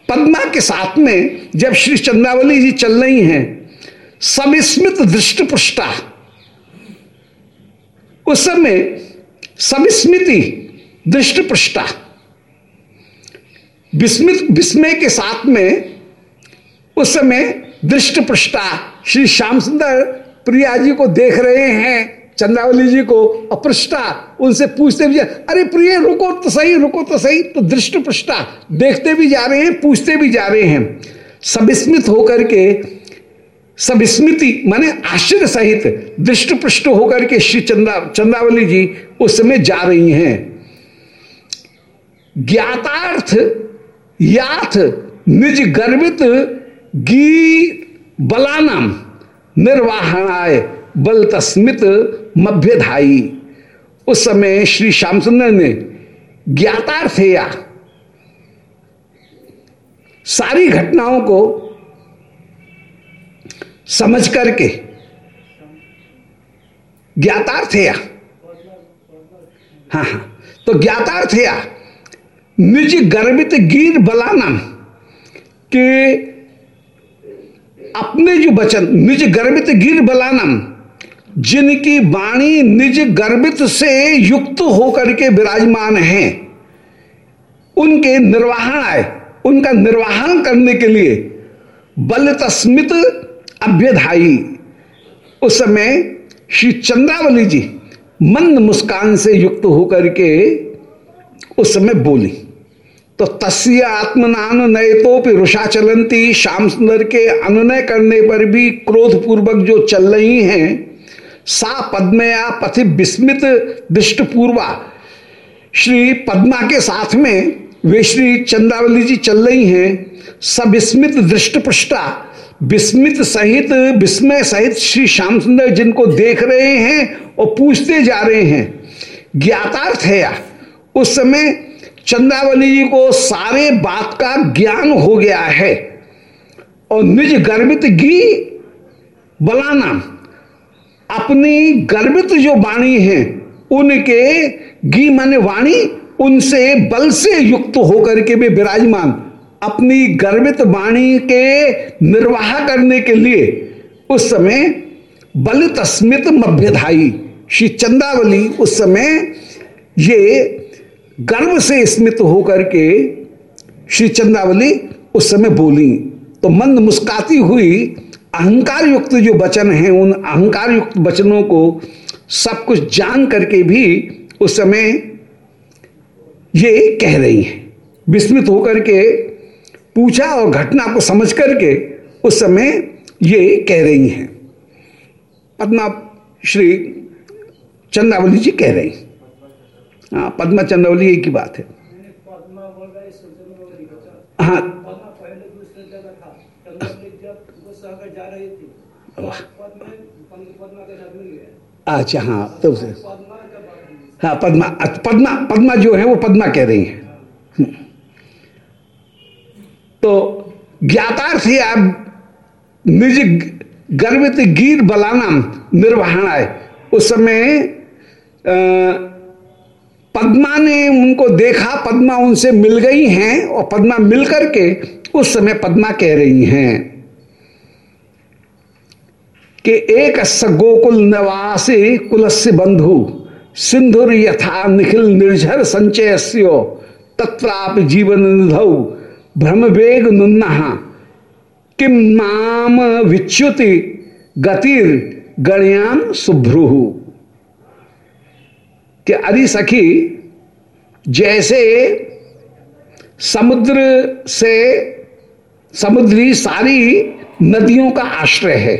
पद्मा के साथ में जब श्री चंद्रावली जी चल रही हैं, सविस्मित दृष्ट पुष्टा उस समय सविस्मृति दृष्ट पृष्ठा विस्मित, विस्मय के साथ में उस समय दृष्ट पृष्ठा श्री श्याम सुंदर प्रिया जी को देख रहे हैं, चंद्रावली जी को अपृष्टा उनसे पूछते भी जा, अरे प्रिय, रुको तो सही, रुको तो सही तो दृष्ट पृष्ठा देखते भी जा रहे हैं, पूछते भी जा रहे हैं। सविस्मित होकर के सब स्मृति माने आश्चर्य सहित दृष्ट पृष्ठ होकर के श्री चंदा चंद्रावली जी उस समय जा रही हैं। ज्ञातार्थ, याथ, निज गर्वित, गी बलानाम निर्वाहनाय बल तस्मित मभ्यधाई उस समय श्री श्याम सुंदर ने ज्ञातार्थ या। सारी घटनाओं को समझ करके। ज्ञातार्थ या? हाँ हाँ। तो ज्ञातार्थ या? निज गर्वित गीर बलानम के अपने जो वचन, निज गर्वित गिर बलानम, जिनकी वाणी निज गर्वित से युक्त होकर के विराजमान हैं, उनके निर्वाहन आए उनका निर्वाहन करने के लिए बल तस्मित अभ्यधाई उस समय श्री चंद्रावली जी मंद मुस्कान से युक्त होकर के उस समय बोली तो तस्य आत्मनान नए तो भी रुषा चलंती श्याम सुंदर के अनुनय करने पर भी क्रोध पूर्वक जो चल रही हैं, सा पद्मया पथि विस्मित दृष्ट पूर्वा श्री पद्मा के साथ में वे श्री चंद्रावली जी चल रही हैं, सविस्मित दृष्ट पृष्ठा विस्मित सहित विस्मय सहित श्री श्याम सुंदर जिनको देख रहे हैं और पूछते जा रहे हैं, ज्ञातार्थ है उस समय चंद्रावली जी को सारे बात का ज्ञान हो गया है और निज गर्भित गी बलाना, अपनी गर्भित जो वाणी है, उनके गी माने वाणी, उनसे बल से युक्त होकर के वे विराजमान। अपनी गर्वित वाणी के निर्वाह करने के लिए उस समय बल तस्मित मभ्यधाई श्री चंदावली उस समय ये गर्व से स्मित होकर के श्री चंदावली उस समय बोली तो मंद मुस्काती हुई अहंकार युक्त जो वचन हैं, उन अहंकार युक्त वचनों को सब कुछ जान करके भी उस समय ये कह रही हैं। विस्मित होकर के पूछा और घटना को समझ करके उस समय ये कह रही हैं। पद्मा श्री चंद्रावली जी कह रही हाँ। पद्मा चंद्रावली एक ही बात है। हाँ। अच्छा हाँ तो हाँ पद्मा पद्मा पद्मा जो है वो पद्मा कह रही है। तो ज्ञातार्थ है आप निज गर्भित गीर बलाना निर्वहण है उस समय पद्मा ने उनको देखा, पद्मा उनसे मिल गई हैं और पद्मा मिल करके उस समय पद्मा कह रही हैं कि एक गोकुल निवासी कुलस्य बंधु, सिंधुर यथा निखिल निर्झर संचय तत्राप जीवन निधौ। भ्रम वेग नुन्ना किम नाम विच्युति गतिर गणयाम सुभ्रु कि अरे सखी, जैसे समुद्र से समुद्री सारी नदियों का आश्रय है,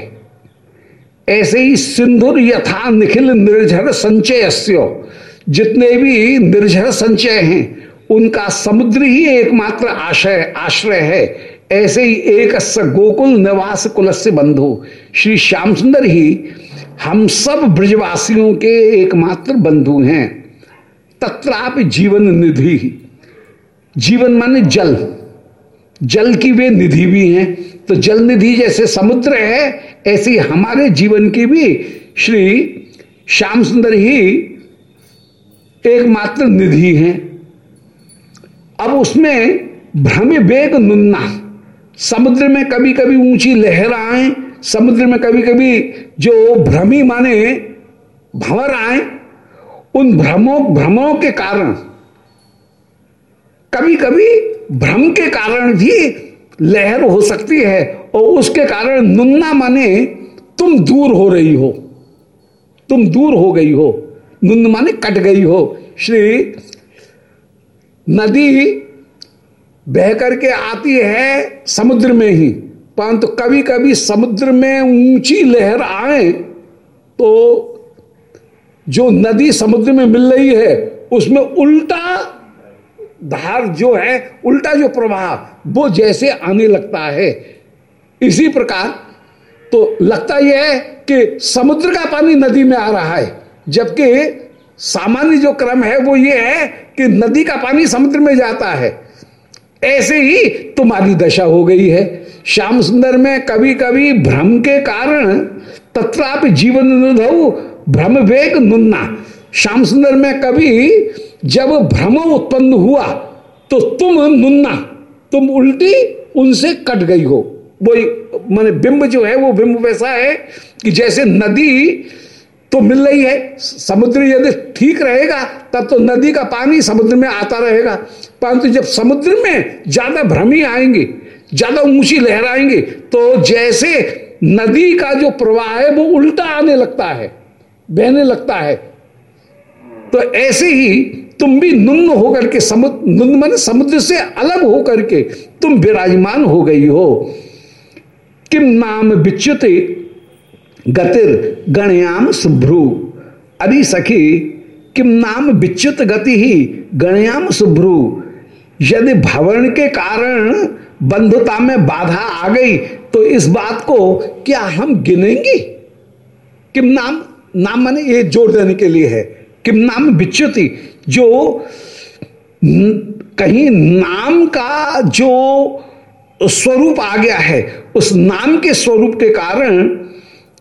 ऐसे ही सिंधुर यथा निखिल निर्झर संचय जितने भी निर्झर संचय हैं उनका समुद्र ही एकमात्र आश्रय आश्रय है। ऐसे ही एक गोकुल निवास कुलस्य बंधु, श्री श्याम सुंदर ही हम सब ब्रजवासियों के एकमात्र बंधु हैं। तत्राप जीवन निधि, जीवन माने जल। जल की वे निधि भी हैं। तो जल निधि जैसे समुद्र है, ऐसी हमारे जीवन की भी श्री श्याम सुंदर ही एकमात्र निधि हैं। अब उसमें भ्रम वेग नुन्ना। समुद्र में कभी कभी ऊँची लहर आए, समुद्र में कभी कभी जो भ्रमी माने भंवर आए, उन भ्रमों भ्रमों के कारण कभी कभी भ्रम के कारण भी लहर हो सकती है और उसके कारण नुन्ना माने तुम दूर हो रही हो। तुम दूर हो गई हो। नुन्न माने कट गई हो। श्री नदी बह करके आती है समुद्र में ही। परंतु कभी कभी समुद्र में ऊँची लहर आए तो जो नदी समुद्र में मिल रही है, उसमें उल्टा धार जो है, उल्टा जो प्रवाह, वो जैसे आने लगता है। इसी प्रकार तो लगता यह है कि समुद्र का पानी नदी में आ रहा है, जबकि सामान्य जो क्रम है वो ये है कि नदी का पानी समुद्र में जाता है। ऐसे ही तुम्हारी दशा हो गई है। श्याम सुंदर में कभी कभी भ्रम के कारण तत्राप जीवन भ्रम वेग नुन्ना। श्याम सुंदर में कभी जब भ्रम उत्पन्न हुआ तो तुम नुन्ना। तुम उल्टी उनसे कट गई हो। वो माने बिंब जो है, वो बिंब वैसा है कि जैसे नदी तो मिल रही है। समुद्र यदि ठीक रहेगा, तब तो नदी का पानी समुद्र में आता रहेगा। परंतु जब समुद्र में ज़्यादा भ्रमी आएँगे, ज़्यादा ऊँची लहर आएँगे तो जैसे नदी का जो प्रवाह है, वो उल्टा आने लगता है, बहने लगता है। तो ऐसे ही तुम भी नुन्न होकर के समुद्र नुन्न मन समुद्र से अलग होकर के तुम विराजमान हो गई हो। किम नाम विच्युत गतिर गणयाम शुभ्रु अरे सखी, किम नाम विच्युत गति ही गणयाम शुभ्रु यदि भवन के कारण बंधुता में बाधा आ गई तो इस बात को क्या हम गिनेंगे? किम नाम नाम माने ये जोड़ देने के लिए है। किम नाम विच्युति जो कहीं नाम का जो स्वरूप आ गया है, उस नाम के स्वरूप के कारण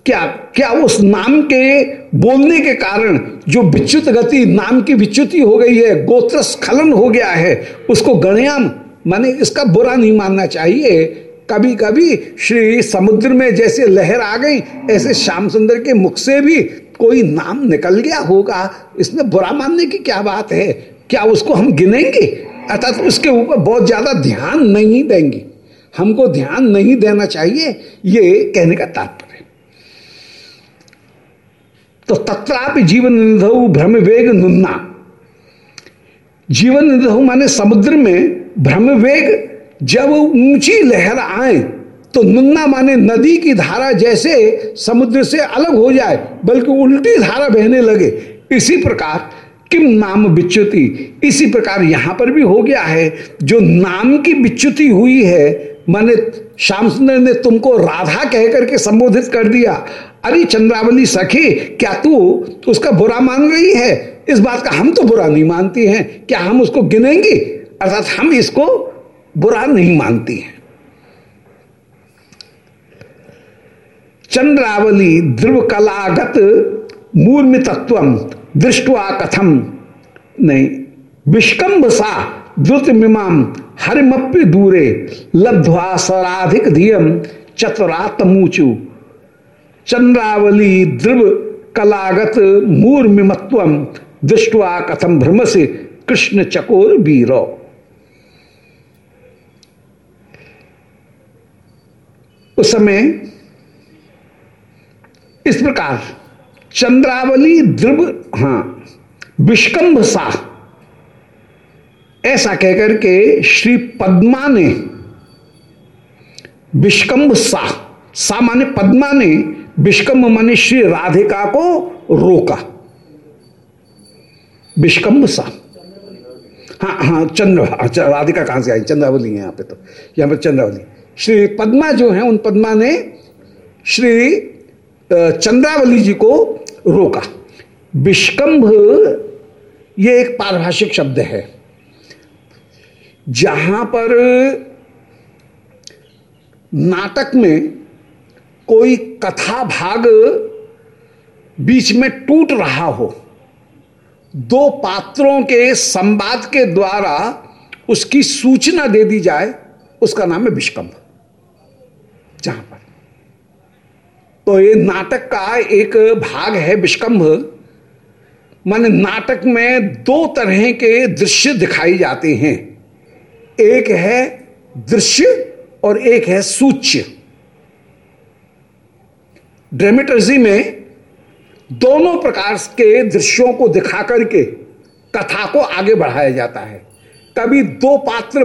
क्या क्या उस नाम के बोलने के कारण जो विच्युत गति, नाम की विच्युति हो गई है, गोत्र स्खलन हो गया है, उसको गणयाम, माने इसका बुरा नहीं मानना चाहिए। कभी कभी श्री समुद्र में जैसे लहर आ गई, ऐसे श्याम सुंदर के मुख से भी कोई नाम निकल गया होगा। इसमें बुरा मानने की क्या बात है? क्या उसको हम गिनेंगे? अर्थात उसके ऊपर बहुत ज़्यादा ध्यान नहीं देंगे। हमको ध्यान नहीं देना चाहिए, ये कहने का तात्पर्य। तो तत्रापि जीवन निधु भ्रम वेग नुन्ना जीवन निधु माने समुद्र में भ्रम वेग जब ऊँची लहर आए तो नुन्ना माने नदी की धारा जैसे समुद्र से अलग हो जाए, बल्कि उल्टी धारा बहने लगे। इसी प्रकार किम नाम विच्युति? इसी प्रकार यहाँ पर भी हो गया है, जो नाम की विच्युति हुई है माने श्याम सुंदर ने तुमको राधा कह करके संबोधित कर दिया। अरे चंद्रावली सखी, क्या तू उसका बुरा मान रही है? इस बात का हम तो बुरा नहीं मानती हैं। क्या हम उसको गिनेंगे? अर्थात हम इसको बुरा नहीं मानती हैं। चंद्रावली ध्रुव कलागत मूर्मि तत्व दृष्टवा कथम। नहीं विष्कम्भ सा द्रुत मिमाम हरिमप्य दूरे लब्ध्वा सराधिक धियम, चतुरात्मूचु। चंद्रावली ध्रुव कलागत मूर्मिमत्व दृष्टवा कथम भ्रम से कृष्ण चकोर वीरो। उस समय इस प्रकार चंद्रावली ध्रुव हाँ विष्कंभ सा ऐसा कहकर के श्री पद्मा ने विष्कंभ सा सा माने पद्मा ने विष्कंभ माने श्री राधिका को रोका। विष्कंभ सा। हाँ हाँ चंद्र अच्छा राधिका कहाँ से आई? चंद्रावली है यहाँ पे तो। यहाँ पर चंद्रावली। श्री पद्मा जो है, उन पद्मा ने श्री चंद्रावली जी को रोका। विष्कंभ ये एक पारिभाषिक शब्द है। जहाँ पर नाटक में कोई कथा भाग बीच में टूट रहा हो, दो पात्रों के संवाद के द्वारा उसकी सूचना दे दी जाए, उसका नाम है विष्कंभ जहाँ पर। तो ये नाटक का एक भाग है विष्कंभ मान नाटक में दो तरह के दृश्य दिखाई जाते हैं। एक है दृश्य और एक है सूच्य। ड्रामेटर्जी में दोनों प्रकार के दृश्यों को दिखा करके कथा को आगे बढ़ाया जाता है। कभी दो पात्र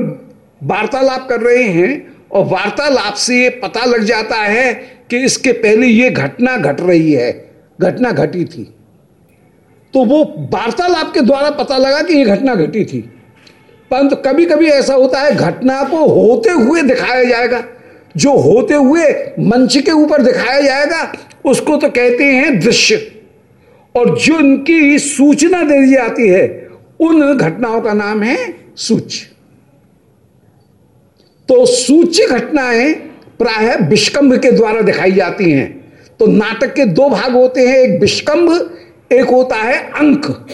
वार्तालाप कर रहे हैं और वार्तालाप से ये पता लग जाता है कि इसके पहले ये घटना घट रही है, घटना घटी थी। तो वो वार्तालाप के द्वारा पता लगा कि ये घटना घटी थी। परंतु कभी कभी ऐसा होता है, घटना को होते हुए दिखाया जाएगा। जो होते हुए मंच के ऊपर दिखाया जाएगा, उसको तो कहते हैं दृश्य। और जो इनकी सूचना दे दी जाती है, उन घटनाओं का नाम है सूच। तो सूची घटनाएँ प्राय विष्कंभ के द्वारा दिखाई जाती हैं। तो नाटक के दो भाग होते हैं, एक विष्कंभ, एक होता है अंक।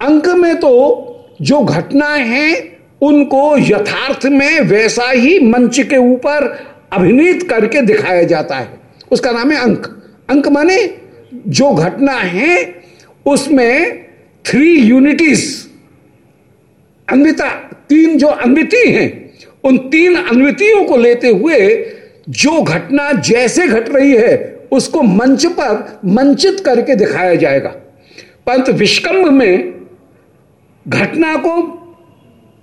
अंक में तो जो घटनाएँ हैं, उनको यथार्थ में वैसा ही मंच के ऊपर अभिनीत करके दिखाया जाता है। उसका नाम है अंक। अंक माने जो घटना है, उसमें थ्री यूनिटीज अन्विता, तीन जो अन्विति हैं, उन तीन अन्वितियों को लेते हुए जो घटना जैसे घट रही है, उसको मंच पर मंचित करके दिखाया जाएगा। परंतु विष्कंभ में घटना को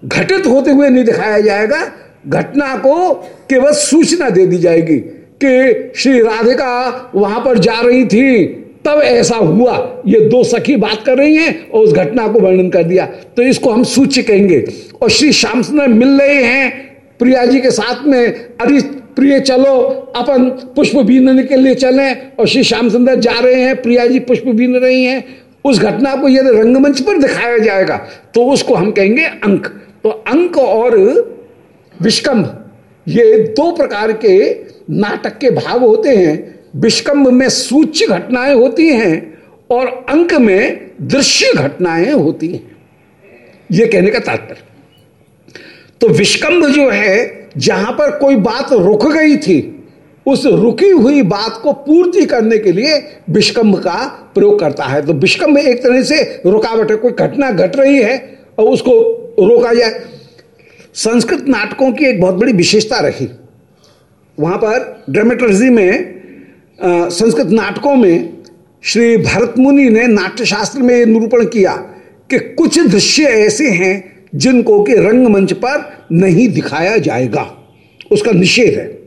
घटित होते हुए नहीं दिखाया जाएगा। घटना को केवल सूचना दे दी जाएगी कि श्री राधिका वहाँ पर जा रही थी। तब ऐसा हुआ। ये दो सखी बात कर रही हैं और उस घटना को वर्णन कर दिया। तो इसको हम सूच्य कहेंगे और श्री श्याम सुंदर मिल रहे हैं प्रिया जी के साथ में। अरे प्रिय चलो, अपन पुष्प बीनने के लिए चलें। और श्री श्याम सुंदर जा रहे हैं। प्रिया जी पुष्प बीन रही हैं। उस घटना को यदि रंगमंच पर दिखाया जाएगा तो उसको हम कहेंगे अंक। तो अंक और विष्कंभ, ये दो प्रकार के नाटक के भाग होते हैं। विष्कंभ में सूच्य घटनाएँ होती हैं और अंक में दृश्य घटनाएँ होती हैं। ये कहने का तात्पर्य। तो विष्कंभ जो है, जहाँ पर कोई बात रुक गई थी उस रुकी हुई बात को पूर्ति करने के लिए विष्कंभ का प्रयोग करता है। तो विष्कंभ एक तरह से रुकावट है कोई घटना घट रही है और उसको रोका जाए। संस्कृत नाटकों की एक बहुत बड़ी विशेषता रही। वहाँ पर ड्रामेटर्जी में आ, संस्कृत नाटकों में श्री भरत मुनि ने नाट्यशास्त्र में यह निरूपण किया कि कुछ दृश्य ऐसे हैं जिनको कि रंगमंच पर नहीं दिखाया जाएगा। उसका निषेध है।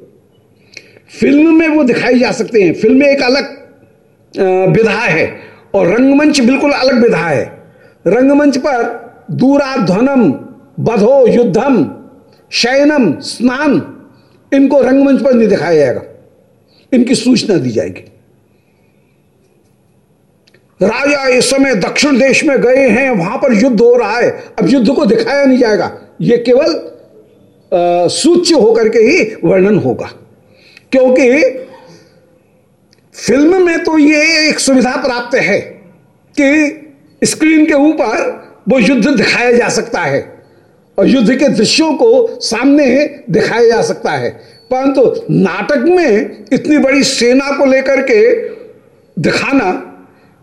फ़िल्म में वो दिखाई जा सकते हैं। फ़िल्म में एक अलग विधा है और रंगमंच बिल्कुल अलग विधा है। रंगमंच पर दूराध्वनम, बधो युद्धम, शयनम, स्नान, इनको रंगमंच पर नहीं दिखाया जाएगा। इनकी सूचना दी जाएगी। राजा इस समय दक्षिण देश में गए हैं, वहाँ पर युद्ध हो रहा है। अब युद्ध को दिखाया नहीं जाएगा। यह केवल सूच्य होकर के ही वर्णन होगा। क्योंकि फ़िल्म में तो ये एक सुविधा प्राप्त है कि स्क्रीन के ऊपर वो युद्ध दिखाया जा सकता है और युद्ध के दृश्यों को सामने दिखाया जा सकता है। परंतु नाटक में इतनी बड़ी सेना को लेकर के दिखाना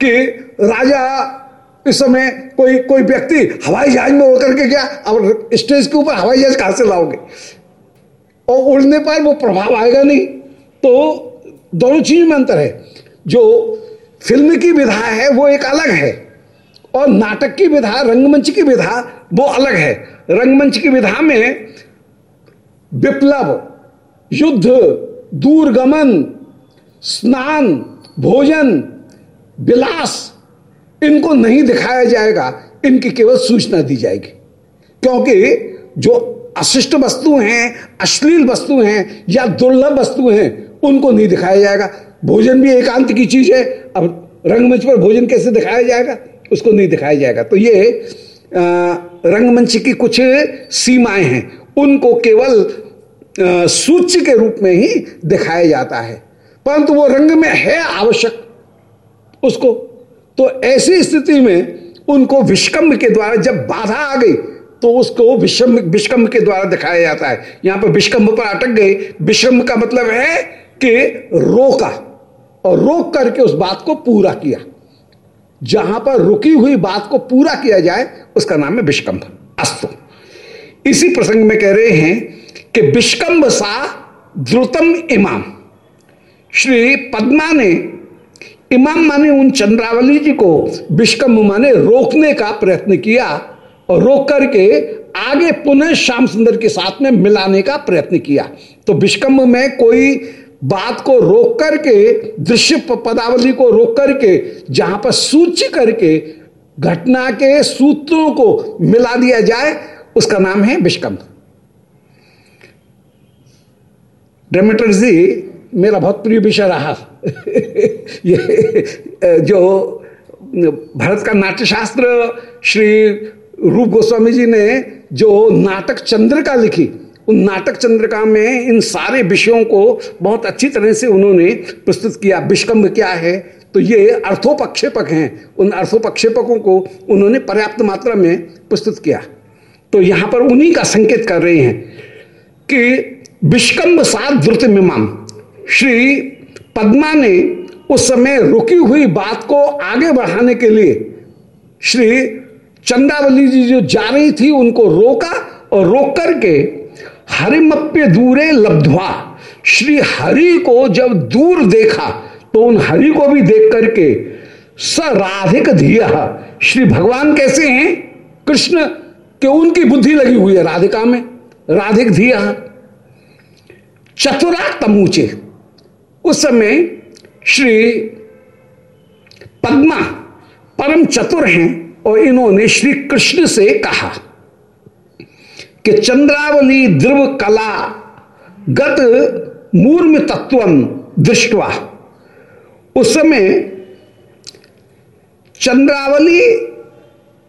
कि राजा इस समय कोई कोई व्यक्ति हवाई जहाज़ में होकर के गया अब स्टेज के ऊपर हवाई जहाज़ कहाँ से लाओगे? और उड़ने पर वो प्रभाव आएगा नहीं। तो दोनों चीज़ में अंतर है। जो फ़िल्म की विधा है, वो एक अलग है। और नाटक की विधा, रंगमंच की विधा, वो अलग है। रंगमंच की विधा में विप्लव, युद्ध, दूरगमन, स्नान, भोजन, विलास, इनको नहीं दिखाया जाएगा। इनकी केवल सूचना दी जाएगी। क्योंकि जो अशिष्ट वस्तु हैं, अश्लील वस्तु हैं या दुर्लभ वस्तु हैं, उनको नहीं दिखाया जाएगा। भोजन भी एकांत की चीज़ है, अब रंगमंच पर भोजन कैसे दिखाया जाएगा? उसको नहीं दिखाया जाएगा। तो ये रंगमंच की कुछ सीमाएँ हैं। उनको केवल सूच्य के रूप में ही दिखाया जाता है। परंतु वो रंग में है आवश्यक उसको। तो ऐसी स्थिति में उनको विष्कम्भ के द्वारा जब बाधा आ गई तो उसको विषम विष्कम्भ के द्वारा दिखाया जाता है। यहाँ पर विष्कम्भ पर अटक गए। विषम का मतलब है कि रोका। और रोक करके उस बात को पूरा किया। जहाँ पर रुकी हुई बात को पूरा किया जाए, उसका नाम है विष्कंभ अस्तु। इसी प्रसंग में कह रहे हैं कि विष्कंभ सा द्रुतम इमाम। श्री पद्मा ने इमाम माने उन चंद्रावली जी को। विष्कंभ माने रोकने का प्रयत्न किया। रोक करके आगे पुनः श्याम सुंदर के साथ में मिलाने का प्रयत्न किया। तो विष्कंभ में कोई बात को रोक करके, दृश्य पदावली को रोक करके, जहाँ पर सूची करके, घटना के सूत्रों को मिला दिया जाए, उसका नाम है विष्कंभ डेमेटर जी, मेरा बहुत प्रिय विषय रहा। *laughs* ये, जो, भारत का नाट्यशास्त्र, श्री रूप गोस्वामी जी ने जो नाटक चंद्रिका लिखी, उन नाटक चंद्रिका में इन सारे विषयों को बहुत अच्छी तरह से उन्होंने प्रस्तुत किया विष्कम्भ क्या है। तो ये अर्थोपक्षेपक हैं। उन अर्थोपक्षेपकों को उन्होंने पर्याप्त मात्रा में प्रस्तुत किया। तो यहाँ पर उन्हीं का संकेत कर रहे हैं कि विष्कम्भ सात द्रुत मिमाम, श्री पद्मा ने उस समय रुकी हुई बात को आगे बढ़ाने के लिए श्री चंदावली जी जो जा रही थी, उनको रोका और रोक करके हरिमप्य दूरे लब्धवा। श्री हरि को जब दूर देखा तो उन हरि को भी देख करके स राधिक धिया। श्री भगवान कैसे हैं? कृष्ण, के उनकी बुद्धि लगी हुई है राधिका में? राधिक धिया चतुरा तमूचे उस समय श्री पद्मा परम चतुर हैं। और इन्होंने श्री कृष्ण से कहा कि चंद्रावली ध्रुव कला गत मूर्म तत्व दृष्टवा, उस समय चंद्रावली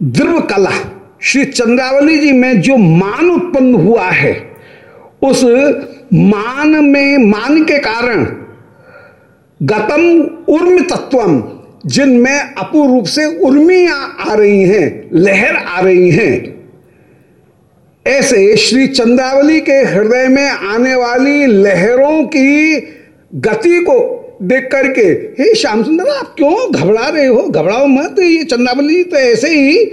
ध्रुव कला, श्री चंद्रावली जी में जो मान उत्पन्न हुआ है, उस मान में, मान के कारण गतम उर्म तत्वम जिनमें अपूर्व रूप से उर्मियाँ आ रही हैं, लहर आ रही हैं। ऐसे श्री चंद्रावली के हृदय में आने वाली लहरों की गति को देख करके, हे श्याम सुंदर, आप क्यों घबरा रहे हो? घबराओ मत, ये चंद्रावली तो ऐसे ही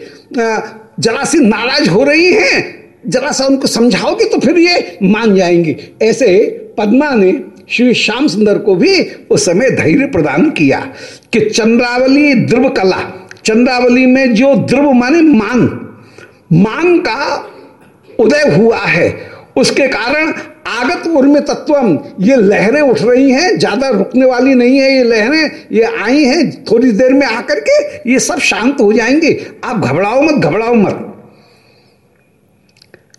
जरा सी नाराज़ हो रही हैं। जरा सा उनको समझाओगे तो फिर ये मान जाएँगे। ऐसे पद्मा ने श्री श्याम सुंदर को भी उस समय धैर्य प्रदान किया कि चंद्रावली ध्रुव कला, चंद्रावली में जो ध्रुव माने मान मान का उदय हुआ है। उसके कारण आगत उर्म तत्वम, ये लहरें उठ रही हैं, ज़्यादा रुकने वाली नहीं है ये लहरें, ये आई हैं, थोड़ी देर में आकर के ये सब शांत हो जाएँगे। आप घबराओ मत घबराओ मत।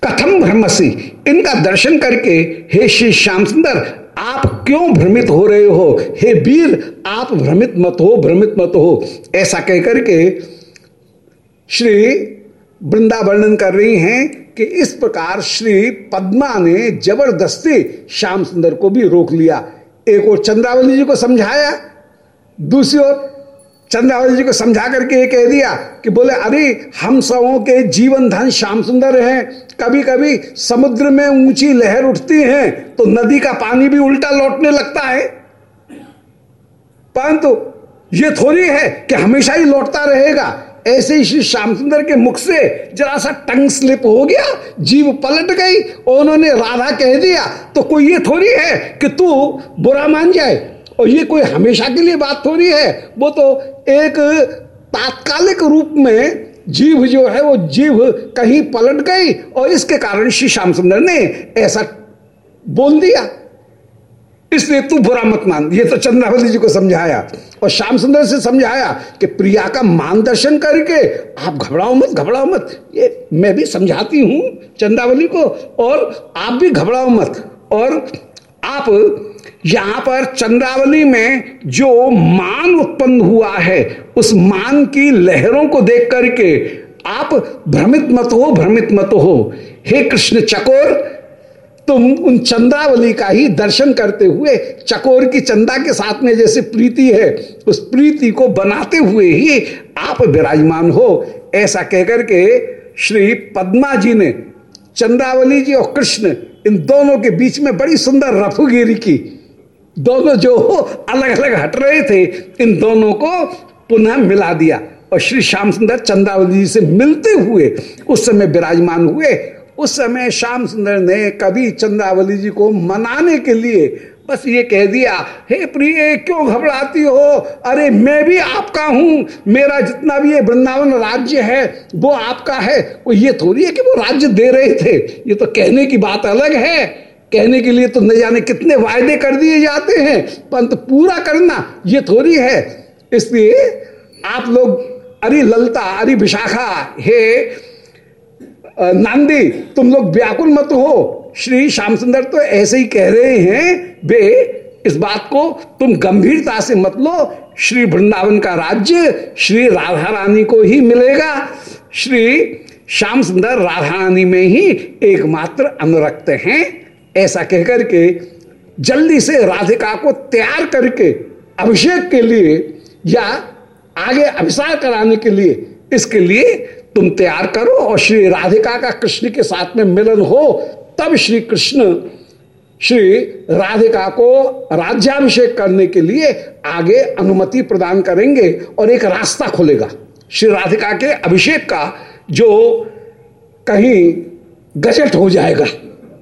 कथम ब्रह्मसी, इनका दर्शन करके हे श्री श्याम सुंदर आप क्यों भ्रमित हो रहे हो? हे वीर, आप भ्रमित मत हो, भ्रमित मत हो। ऐसा कहकर के श्री वृंदा वर्णन कर रही हैं कि इस प्रकार श्री पद्मा ने ज़बरदस्ती श्याम सुंदर को भी रोक लिया। एक और चंद्रावली जी को समझाया, दूसरी ओर चंद्रावली जी को समझा करके ये कह दिया कि बोले, अरे, हम सबों के जीवन धन श्याम सुंदर हैं। कभी कभी समुद्र में ऊँची लहर उठती है तो नदी का पानी भी उल्टा लौटने लगता है। परंतु ये थोड़ी है कि हमेशा ही लौटता रहेगा। ऐसे ही श्री श्याम सुंदर के मुख से जरा सा टंग स्लिप हो गया, जीव पलट गई उन्होंने राधा कह दिया तो कोई ये थोड़ी है कि तू बुरा मान जाए और ये कोई हमेशा के लिए बात थोड़ी है। वो तो एक तात्कालिक रूप में जीव जो है, वो जीव कहीं पलट गई और इसके कारण श्री श्याम सुंदर ने ऐसा बोल दिया। इसलिए तू बुरा मत मान। ये तो चंद्रावली जी को समझाया और श्याम सुंदर से समझाया कि प्रिया का मान दर्शन करके आप घबराओ मत घबराओ मत। ये मैं भी समझाती हूँ चंद्रावली को और आप भी घबराओ मत। और आप यहाँ पर चंद्रावली में जो मान उत्पन्न हुआ है, उस मान की लहरों को देख करके आप भ्रमित मत हो, भ्रमित मत हो। हे कृष्ण चकोर, तुम उन चंद्रावली का ही दर्शन करते हुए चकोर की चंदा के साथ में जैसे प्रीति है, उस प्रीति को बनाते हुए ही आप विराजमान हो। ऐसा कहकर के श्री पद्मा जी ने चंद्रावली जी और कृष्ण, इन दोनों के बीच में बड़ी सुंदर रफुगिरी की। दोनों जो अलग अलग हट रहे थे, इन दोनों को पुनः मिला दिया। और श्री श्याम सुंदर चंद्रावली जी से मिलते हुए, उस समय विराजमान हुए। उस समय श्याम सुंदर ने कभी चंद्रावली जी को मनाने के लिए बस ये कह दिया, हे प्रिय, क्यों घबराती हो? अरे, मैं भी आपका हूँ। मेरा जितना भी ये वृंदावन राज्य है, वो आपका है। वो ये थोड़ी है कि वो राज्य दे रहे थे? ये तो कहने की बात अलग है। कहने के लिए तो न जाने कितने वायदे कर दिए जाते हैं। परंतु पूरा करना, ये थोड़ी है। इसलिए आप लोग, अरे ललता, अरे विशाखा, हे नांदी, तुम लोग व्याकुल मत हो। श्री श्याम सुंदर तो ऐसे ही कह रहे हैं वे इस बात को तुम गंभीरता से मत लो। श्री वृंदावन का राज्य श्री राधा रानी को ही मिलेगा। श्री श्याम सुंदर राधा रानी में ही एकमात्र अनुरक्त हैं। ऐसा कहकर के जल्दी से राधिका को तैयार करके अभिषेक के लिए या आगे अभिसार कराने के लिए इसके लिए तुम तैयार करो और श्री राधिका का कृष्ण के साथ में मिलन हो तब श्री कृष्ण श्री राधिका को राज्याभिषेक करने के लिए आगे अनुमति प्रदान करेंगे और एक रास्ता खोलेगा। श्री राधिका के अभिषेक का जो कहीं गजट हो जाएगा।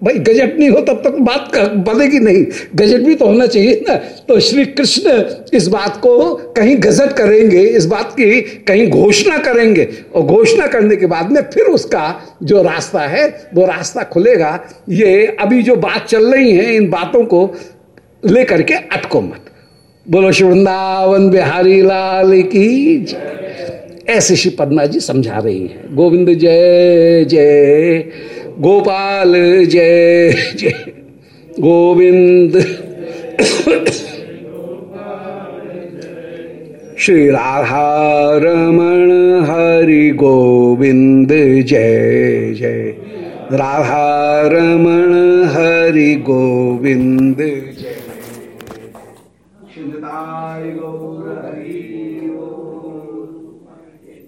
भाई, गजट नहीं हो तब तक बात बनेगी नहीं। गजट भी तो होना चाहिए ना। तो श्री कृष्ण इस बात को कहीं गजट करेंगे, इस बात की कहीं घोषणा करेंगे, और घोषणा करने के बाद में फिर उसका जो रास्ता है, वो रास्ता खुलेगा। ये अभी जो बात चल रही है, इन बातों को लेकर के अटको मत। बोलो वृंदावन बिहारी लाल की ऐसे श्री पदमा जी समझा रही हैं। गोविंद जय जय। गोपाल जय जय। गोविंद। श्री राधारमण हरि गोविंद जय जय। राधा रमण हरि गोविंद।